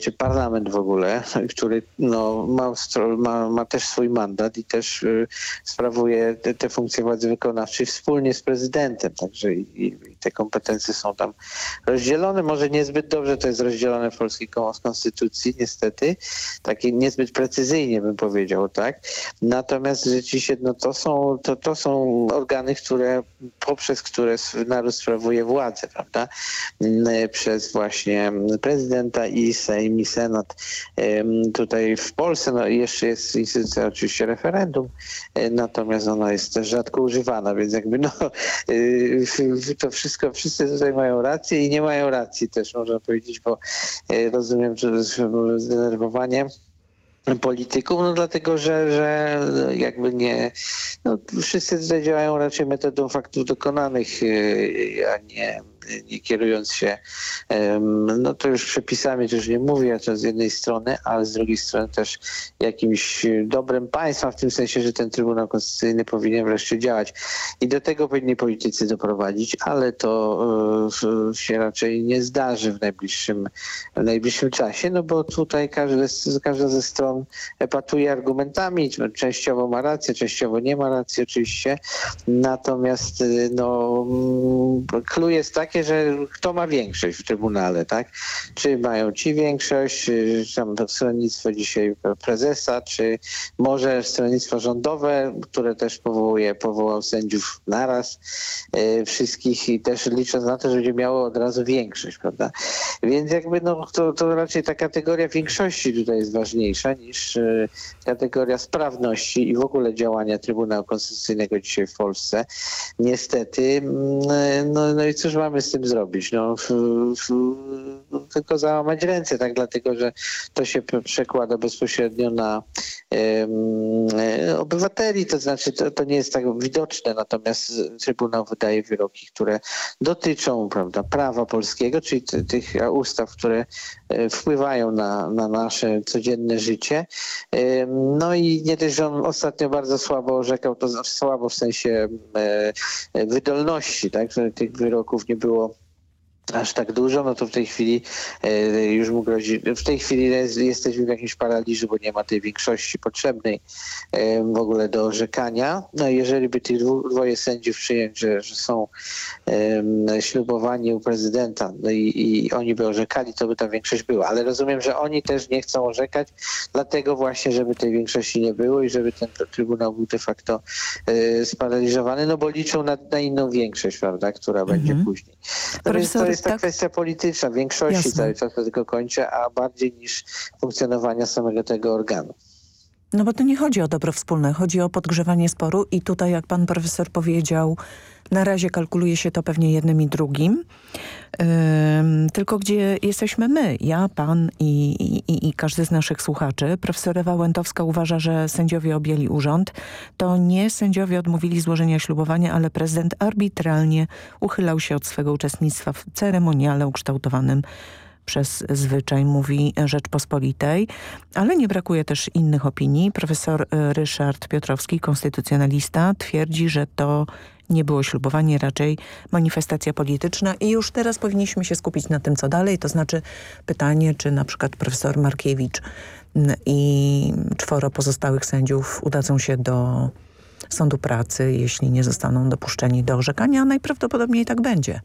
czy parlament w ogóle, [LAUGHS] który no, ma, ma, ma też swój mandat i też y, sprawuje te, te, funkcje władzy wykonawczej wspólnie z prezydentem. Także i, te kompetencje są tam rozdzielone. Może niezbyt dobrze to jest rozdzielone w polskiej konstytucji, niestety. Takie niezbyt precyzyjnie bym powiedział, tak. Natomiast rzeczywiście no, to, są, to, to są organy, które poprzez które naród sprawuje władzę, prawda? Przez właśnie prezydenta i Sejm i Senat. Tutaj w Polsce no, jeszcze jest instytucja oczywiście referendum, natomiast ona jest też rzadko używana, więc jakby no [LAUGHS] to wszystko, wszyscy tutaj mają rację i nie mają racji też można powiedzieć, bo rozumiem, że zdenerwowanie polityków, no dlatego, że, że jakby nie, no wszyscy tutaj działają raczej metodą faktów dokonanych, a nie nie kierując się, no to już przepisami też nie mówię, to z jednej strony, ale z drugiej strony też jakimś dobrem państwa, w tym sensie, że ten Trybunał Konstytucyjny powinien wreszcie działać. I do tego powinni politycy doprowadzić, ale to się raczej nie zdarzy w najbliższym, w najbliższym czasie, no bo tutaj każde, każda ze stron epatuje argumentami, częściowo ma rację, częściowo nie ma racji oczywiście, natomiast no, clue jest taki, takie, że kto ma większość w Trybunale, tak? Czy mają ci większość, czy tam stronnictwo dzisiaj prezesa, czy może stronnictwo rządowe, które też powołuje, powołał sędziów naraz e, wszystkich i też licząc na to, że będzie miało od razu większość, prawda? Więc jakby no, to, to raczej ta kategoria większości tutaj jest ważniejsza niż e, kategoria sprawności i w ogóle działania Trybunału Konstytucyjnego dzisiaj w Polsce. Niestety, mm, no, no i cóż mamy z tym zrobić? No, w, w, no, tylko załamać ręce, tak? Dlatego, że to się przekłada bezpośrednio na e, obywateli, to znaczy to, to nie jest tak widoczne, natomiast Trybunał wydaje wyroki, które dotyczą prawda, prawa polskiego, czyli tych ustaw, które wpływają na, na nasze codzienne życie. No i nie też, on ostatnio bardzo słabo orzekał, to słabo w sensie e, wydolności, tak, że tych wyroków nie było aż tak dużo, no to w tej chwili e, już mu grozi, w tej chwili jesteśmy w jakimś paraliżu, bo nie ma tej większości potrzebnej e, w ogóle do orzekania. No jeżeli by tych dwoje sędziów przyjąć, że, że są e, ślubowani u prezydenta no i, i, oni by orzekali, to by ta większość była. Ale rozumiem, że oni też nie chcą orzekać, dlatego właśnie, żeby tej większości nie było i żeby ten Trybunał był de facto sparaliżowany, no bo liczą na, na inną większość, prawda, która mhm. będzie później. Profesor, jest to tak? kwestia polityczna, większości Jasne. cały czas tego kończę, a bardziej niż funkcjonowania samego tego organu. No bo to nie chodzi o dobro wspólne, chodzi o podgrzewanie sporu i tutaj, jak pan profesor powiedział, na razie kalkuluje się to pewnie jednym i drugim. Tylko gdzie jesteśmy my, ja, pan i, i, i, każdy z naszych słuchaczy. Profesor Ewa Łętowska uważa, że sędziowie objęli urząd. To nie sędziowie odmówili złożenia ślubowania, ale prezydent arbitralnie uchylał się od swego uczestnictwa w ceremoniale ukształtowanym przez zwyczaj, mówi Rzeczpospolitej, ale nie brakuje też innych opinii. Profesor y, Ryszard Piotrowski, konstytucjonalista, twierdzi, że to nie było ślubowanie, raczej manifestacja polityczna i już teraz powinniśmy się skupić na tym, co dalej, to znaczy pytanie, czy na przykład profesor Markiewicz i czworo pozostałych sędziów udadzą się do sądu pracy, jeśli nie zostaną dopuszczeni do orzekania, a najprawdopodobniej tak będzie.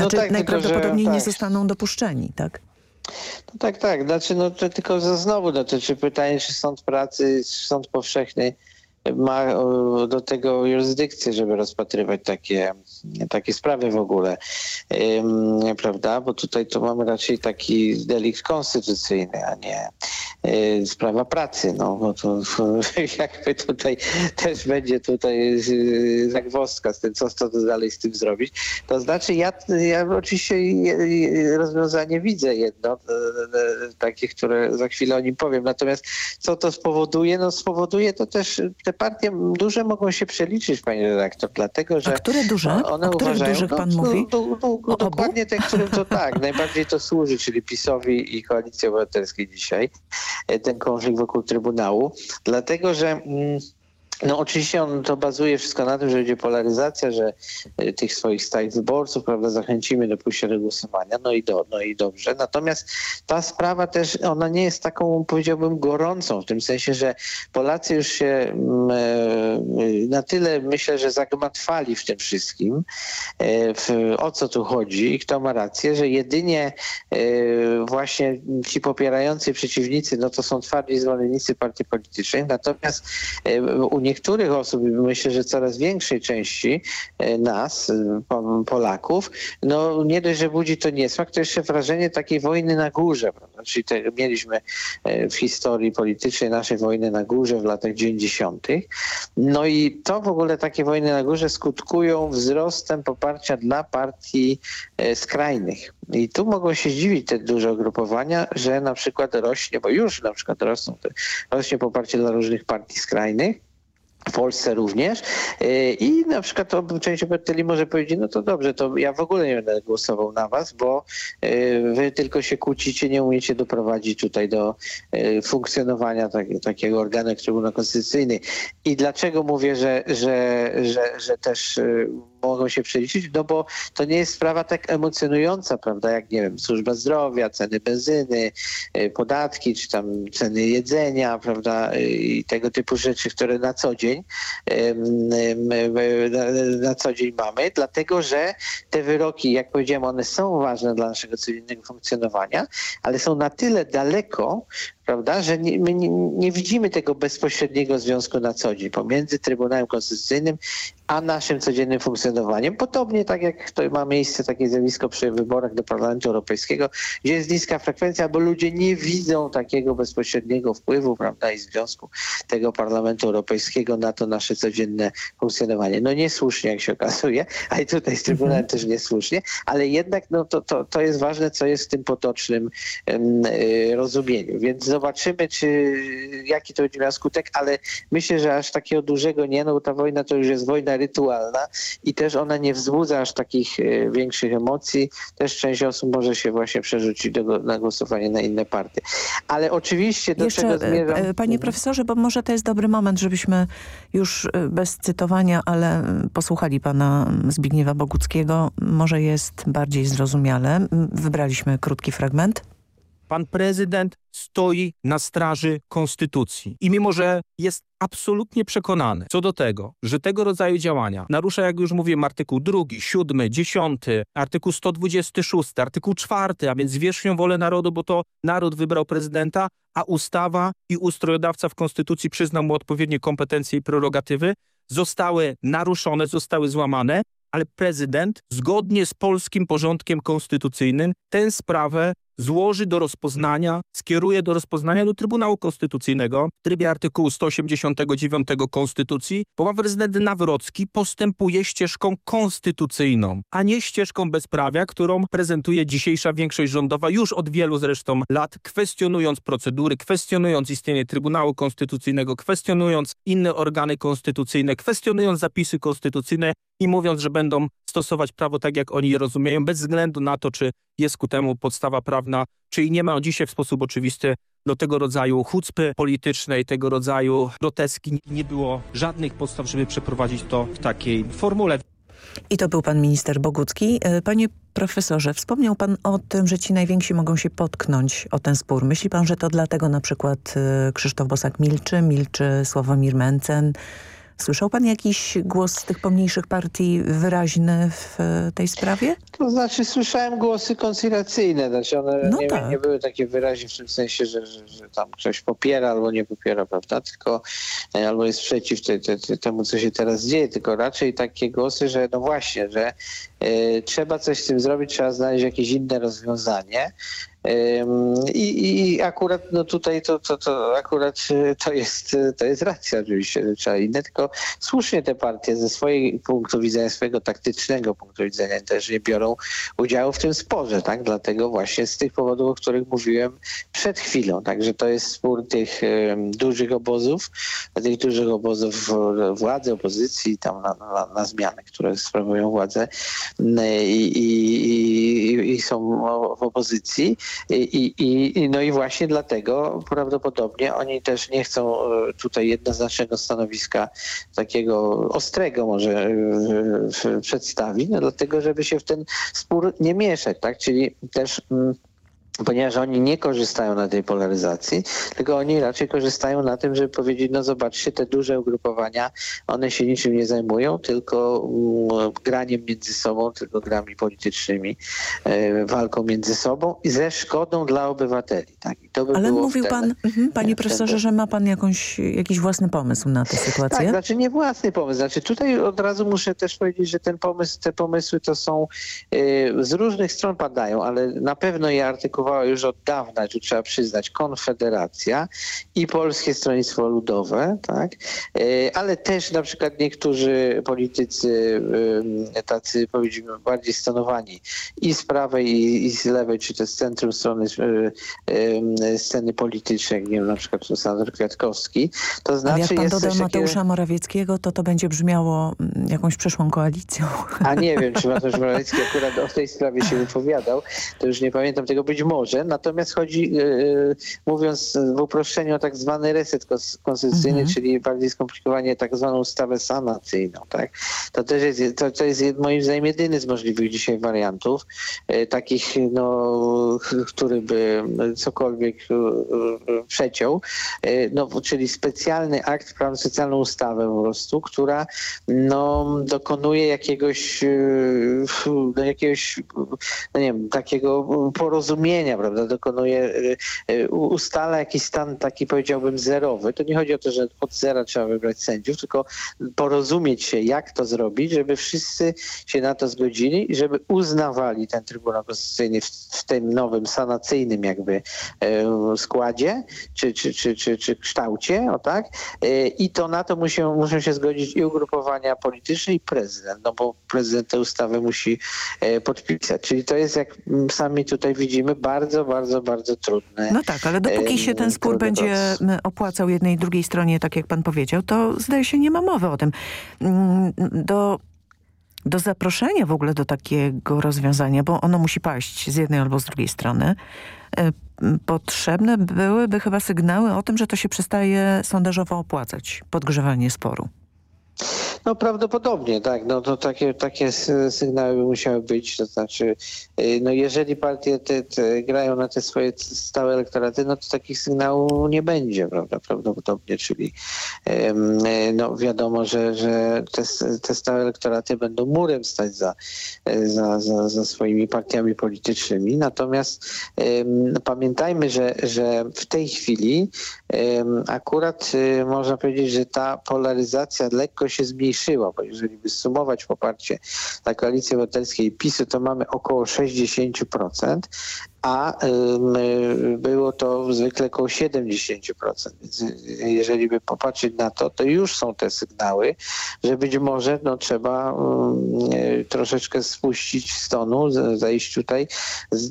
No znaczy, no tak, najprawdopodobniej tylko, że, nie tak. zostaną dopuszczeni, tak? No tak, tak. Znaczy, no to tylko znowu dotyczy pytanie, czy sąd pracy, czy sąd powszechny ma do tego jurysdykcję, żeby rozpatrywać takie, takie sprawy w ogóle, prawda? Bo tutaj to mamy raczej taki delikt konstytucyjny, a nie y, sprawa pracy. No, bo to [LAUGHS] jakby tutaj też będzie tutaj y, zagwozdka z tym, co, co dalej z tym zrobić. To znaczy ja, ja oczywiście rozwiązanie widzę jedno, takie, które za chwilę o nim powiem. Natomiast co to spowoduje? No spowoduje to też te partie duże mogą się przeliczyć, pani redaktor, dlatego że... A które duże? One o których uważają, dużych pan no, mówi? No, no, no dokładnie te, którym to tak, [LAUGHS] najbardziej to służy, czyli PiSowi i Koalicji Obywatelskiej dzisiaj, e, ten konflikt wokół Trybunału, dlatego że... Mm, no oczywiście on to bazuje wszystko na tym, że będzie polaryzacja, że y, tych swoich stałych wyborców, prawda, zachęcimy do pójścia do głosowania, no i, do, no i dobrze. Natomiast ta sprawa też, ona nie jest taką, powiedziałbym, gorącą, w tym sensie, że Polacy już się mm, e, na tyle, myślę, że zagmatwali w tym wszystkim, e, w, o co tu chodzi i kto ma rację, że jedynie e, właśnie ci popierający przeciwnicy, no to są twardzi zwolennicy partii politycznej, natomiast u niektórych osób, myślę, że coraz większej części e, nas, e, Polaków, no nie dość, że budzi to niesmak, to jeszcze wrażenie takiej wojny na górze. Prawda? Czyli te, mieliśmy e, w historii politycznej naszej wojny na górze w latach 90. No i to w ogóle takie wojny na górze skutkują wzrostem poparcia dla partii skrajnych. I tu mogą się zdziwić te duże ugrupowania, że na przykład rośnie, bo już na przykład rosną, rośnie poparcie dla różnych partii skrajnych, w Polsce również y, i na przykład to część obywateli może powiedzieć, no to dobrze, to ja w ogóle nie będę głosował na was, bo y, wy tylko się kłócicie, nie umiecie doprowadzić tutaj do y, funkcjonowania tak, takiego organu jak Trybunał Konstytucyjny. I dlaczego mówię, że, że, że, że też mogą się przeliczyć, no bo to nie jest sprawa tak emocjonująca, prawda, jak nie wiem, służba zdrowia, ceny benzyny, y, podatki, czy tam ceny jedzenia, prawda, y, i tego typu rzeczy, które na co dzień na, na co dzień mamy, dlatego że te wyroki, jak powiedziałem, one są ważne dla naszego cywilnego funkcjonowania, ale są na tyle daleko, prawda, że nie, my nie, nie, widzimy tego bezpośredniego związku na co dzień pomiędzy Trybunałem Konstytucyjnym a naszym codziennym funkcjonowaniem. Podobnie tak jak to ma miejsce takie zjawisko przy wyborach do Parlamentu Europejskiego, gdzie jest niska frekwencja, bo ludzie nie widzą takiego bezpośredniego wpływu prawda, i związku tego Parlamentu Europejskiego na to nasze codzienne funkcjonowanie. No niesłusznie, jak się okazuje, a i tutaj z Trybunałem mhm. też niesłusznie, ale jednak no, to, to, to jest ważne, co jest w tym potocznym um, rozumieniu. Więc zobaczymy, czy, jaki to będzie miał skutek, ale myślę, że aż takiego dużego nie, no bo ta wojna to już jest wojna rytualna i też ona nie wzbudza aż takich e, większych emocji. Też część osób może się właśnie przerzucić do, na głosowanie na inne partie. Ale oczywiście do Jeszcze, czego zmierzam... E, panie mhm. profesorze, bo może to jest dobry moment, żebyśmy już e, bez cytowania, ale posłuchali pana Zbigniewa Boguckiego. Może jest bardziej zrozumiale. Wybraliśmy krótki fragment. Pan prezydent stoi na straży konstytucji. I mimo, że jest absolutnie przekonany co do tego, że tego rodzaju działania narusza, jak już mówiłem, artykuł 2, 7, 10, artykuł 126, artykuł 4, a więc zwierzchnią wolę narodu, bo to naród wybrał prezydenta, a ustawa i ustrojodawca w konstytucji przyznał mu odpowiednie kompetencje i prerogatywy, zostały naruszone, zostały złamane, ale prezydent zgodnie z polskim porządkiem konstytucyjnym tę sprawę złoży do rozpoznania, skieruje do rozpoznania do Trybunału Konstytucyjnego w trybie artykułu 189 Konstytucji, bo prezydent Nawrocki postępuje ścieżką konstytucyjną, a nie ścieżką bezprawia, którą prezentuje dzisiejsza większość rządowa już od wielu zresztą lat, kwestionując procedury, kwestionując istnienie Trybunału Konstytucyjnego, kwestionując inne organy konstytucyjne, kwestionując zapisy konstytucyjne i mówiąc, że będą stosować prawo tak, jak oni je rozumieją, bez względu na to, czy jest ku temu podstawa prawna, czyli nie ma dzisiaj w sposób oczywisty do tego rodzaju chucpy politycznej, tego rodzaju groteski. Nie było żadnych podstaw, żeby przeprowadzić to w takiej formule. I to był pan minister Bogucki. E, panie profesorze, wspomniał pan o tym, że ci najwięksi mogą się potknąć o ten spór. Myśli pan, że to dlatego na przykład e, Krzysztof Bosak milczy, milczy Sławomir Mencen, Słyszał pan jakiś głos z tych pomniejszych partii wyraźny w e, tej sprawie? To znaczy słyszałem głosy koncylacyjne, znaczy one no nie, tak. nie, były takie wyraźne w tym sensie, że, że, że, tam ktoś popiera albo nie popiera, prawda, tylko e, albo jest przeciw te, te, te, temu, co się teraz dzieje, tylko raczej takie głosy, że no właśnie, że y, trzeba coś z tym zrobić, trzeba znaleźć jakieś inne rozwiązanie, i, I, akurat no tutaj to, to, to akurat e, to jest, to jest racja oczywiście, trzeba inne, tylko słusznie te partie ze swojego punktu widzenia, swojego taktycznego punktu widzenia też nie biorą udziału w tym sporze, tak? Dlatego właśnie z tych powodów, o których mówiłem przed chwilą. Także to jest spór tych um, dużych obozów, tych dużych obozów władzy, opozycji, tam na, na, na zmiany, które sprawują władzę i, i, i są w opozycji i, i, no i właśnie dlatego prawdopodobnie oni też nie chcą e, tutaj jednoznacznego stanowiska takiego ostrego może e, przedstawić, no dlatego żeby się w ten spór nie mieszać, tak? Czyli też mm, ponieważ oni nie korzystają na tej polaryzacji, tylko oni raczej korzystają na tym, żeby powiedzieć, no zobaczcie, te duże ugrupowania, one się niczym nie zajmują, tylko mm, graniem między sobą, tylko grami politycznymi, e, walką między sobą i ze szkodą dla obywateli. Tak? By Ale mówił pan, mhm, panie profesorze, że ma pan jakąś, jakiś własny pomysł na tę sytuację? Tak, znaczy nie własny pomysł. Znaczy tutaj od razu muszę też powiedzieć, że ten pomysł, te pomysły to są y, z różnych stron padają, ale na pewno je artykułowała już od dawna, tu trzeba przyznać, Konfederacja i Polskie Stronnictwo Ludowe, tak? Y, ale też na przykład niektórzy politycy y, tacy powiedzmy bardziej stanowani i z prawej i, i z lewej, czy też z centrum strony sceny politycznej, nie wiem, na przykład Sandor Kwiatkowski. To znaczy, Ale jak pan doda Mateusza Morawieckiego, to to będzie brzmiało mm, jakąś przyszłą koalicją. A nie wiem, czy [LAUGHS] Mateusz Morawiecki akurat o tej sprawie się wypowiadał, to już nie pamiętam tego, być może może, natomiast chodzi, yy, mówiąc w uproszczeniu, o tak zwany reset konstytucyjny, Mhm. czyli bardziej skomplikowanie tak zwaną ustawę sanacyjną. Tak? To też jest, to, to jest moim zdaniem jedyny z możliwych dzisiaj wariantów, e, takich, no, który by cokolwiek e, przeciął, no, czyli specjalny akt, prawny, specjalną ustawę po prostu, która no, dokonuje jakiegoś, no, jakiegoś no, nie wiem, takiego porozumienia, prawda, dokonuje, e, e, ustala jakiś stan taki powiedziałbym zerowy. To nie chodzi o to, że od zera trzeba wybrać sędziów, tylko porozumieć się, jak to zrobić, żeby wszyscy się na to zgodzili i żeby uznawali ten Trybunał Konstytucyjny w, w tym nowym sanacyjnym jakby e, składzie, czy, czy, czy, czy, czy kształcie, o tak? I to na to muszą, muszą się zgodzić i ugrupowania polityczne i prezydent, no bo prezydent tę ustawę musi podpisać. Czyli to jest, jak sami tutaj widzimy, bardzo, bardzo, bardzo trudne. No tak, ale dopóki się ten spór będzie proces. opłacał jednej i drugiej stronie, tak jak pan powiedział, to zdaje się nie ma mowy o tym. Mm, Do, do zaproszenia w ogóle do takiego rozwiązania, bo ono musi paść z jednej albo z drugiej strony, e, potrzebne byłyby chyba sygnały o tym, że to się przestaje sondażowo opłacać, podgrzewanie sporu. No prawdopodobnie, tak. No to takie, takie sygnały by musiały być. To znaczy, y, no jeżeli partie te, te grają na te swoje stałe elektoraty, no to takich sygnałów nie będzie, prawda, prawdopodobnie. Czyli y, no wiadomo, że, że te, te stałe elektoraty będą murem stać za, za, za, za swoimi partiami politycznymi. Natomiast em, pamiętajmy, że, że w tej chwili akurat y, można powiedzieć, że ta polaryzacja lekko się zmniejszyła, bo jeżeli by sumować poparcie dla Koalicji Obywatelskiej i PiSu, to mamy około 60%, a było to zwykle około 70%. Więc y, jeżeli by popatrzeć na to, to już są te sygnały, że być może no, trzeba y, troszeczkę spuścić z tonu, zejść tutaj,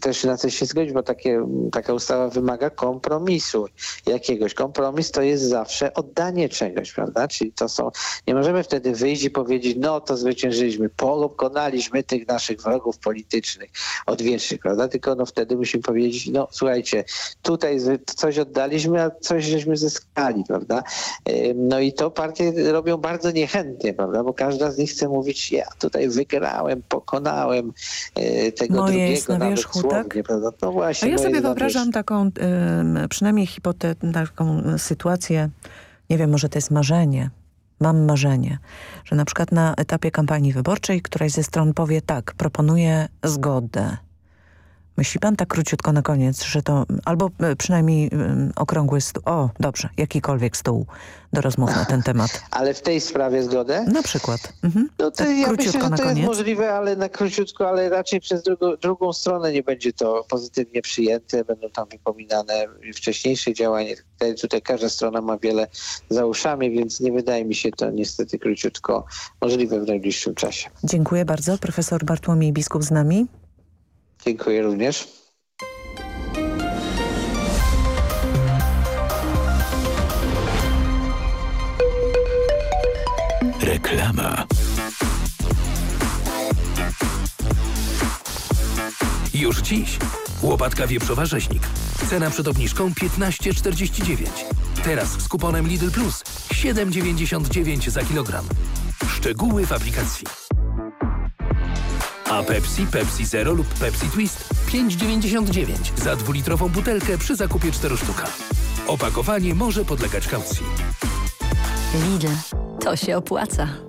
też na coś się zgodzić, bo takie, taka ustawa wymaga kompromisu jakiegoś. Kompromis to jest zawsze oddanie czegoś, prawda? Czyli to są, nie możemy wtedy wyjść i powiedzieć, no to zwyciężyliśmy, pokonaliśmy tych naszych wrogów politycznych odwiecznych, prawda? Tylko no wtedy musimy powiedzieć, no słuchajcie, tutaj coś oddaliśmy, a coś żeśmy zyskali, prawda? No i to partie robią bardzo niechętnie, prawda? Bo każda z nich chce mówić, ja tutaj wygrałem, pokonałem e, tego Moje drugiego, jest na nawet wierzchu, tak? słownie, prawda? No A właśnie. ja moje sobie wyobrażam taką, przynajmniej hipote- taką sytuację, nie wiem, może to jest marzenie, mam marzenie, że na przykład na etapie kampanii wyborczej któraś ze stron powie tak, proponuję zgodę. Myśli pan tak króciutko na koniec, że to, albo e, przynajmniej okrągły stół, o dobrze, jakikolwiek stół do rozmów na ten temat. [LAUGHS] Ale w tej sprawie zgodę? Na przykład. Mhm. No to tak ja myślę, króciutko że na to jest koniec. możliwe, ale na króciutko, ale raczej przez drugą, drugą stronę nie będzie to pozytywnie przyjęte. Będą tam wypominane wcześniejsze działania. Tutaj, tutaj każda strona ma wiele za uszami, więc nie wydaje mi się to niestety króciutko możliwe w najbliższym czasie. Dziękuję bardzo. Profesor Bartłomiej Biskup z nami. Dziękuję również. Reklama. Już dziś. Łopatka wieprzowa rzeźnik. Cena przed obniżką 15,49. Teraz z kuponem Lidl Plus 7,99 za kilogram. Szczegóły w aplikacji. A Pepsi, Pepsi Zero lub Pepsi Twist 5,99 za dwulitrową butelkę przy zakupie 4 sztuka. Opakowanie może podlegać kaucji. Lidl, to się opłaca.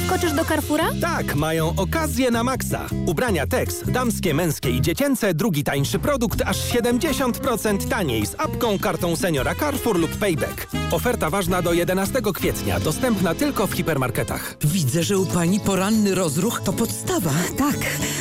Skoczysz do Carrefoura? Tak, mają okazję na maksa. Ubrania Tex, damskie, męskie i dziecięce, drugi tańszy produkt aż 70% taniej z apką, kartą seniora Carrefour lub Payback. Oferta ważna do 11 kwietnia, dostępna tylko w hipermarketach. Widzę, że u pani poranny rozruch to podstawa. Tak,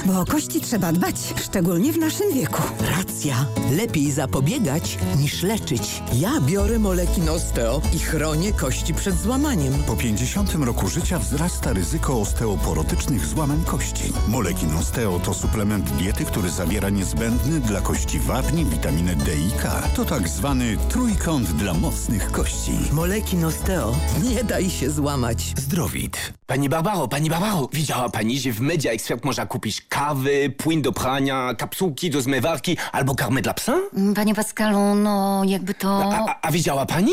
bo o kości trzeba dbać, szczególnie w naszym wieku. Racja. Lepiej zapobiegać niż leczyć. Ja biorę moleki Osteo i chronię kości przed złamaniem. Po 50 roku życia wzrasta ryzyko osteoporotycznych złamań kości. Molekin Osteo to suplement diety, który zawiera niezbędny dla kości wapni, witaminę D i K. To tak zwany trójkąt dla mocnych kości. Molekin Osteo. Nie daj się złamać. Zdrowit. Pani Barbaro, pani Barbaro, widziała pani, że w Media Expert można kupić kawy, płyn do prania, kapsułki do zmywarki albo karmę dla psa? Panie Pascalu, no jakby to... A, a, a widziała pani?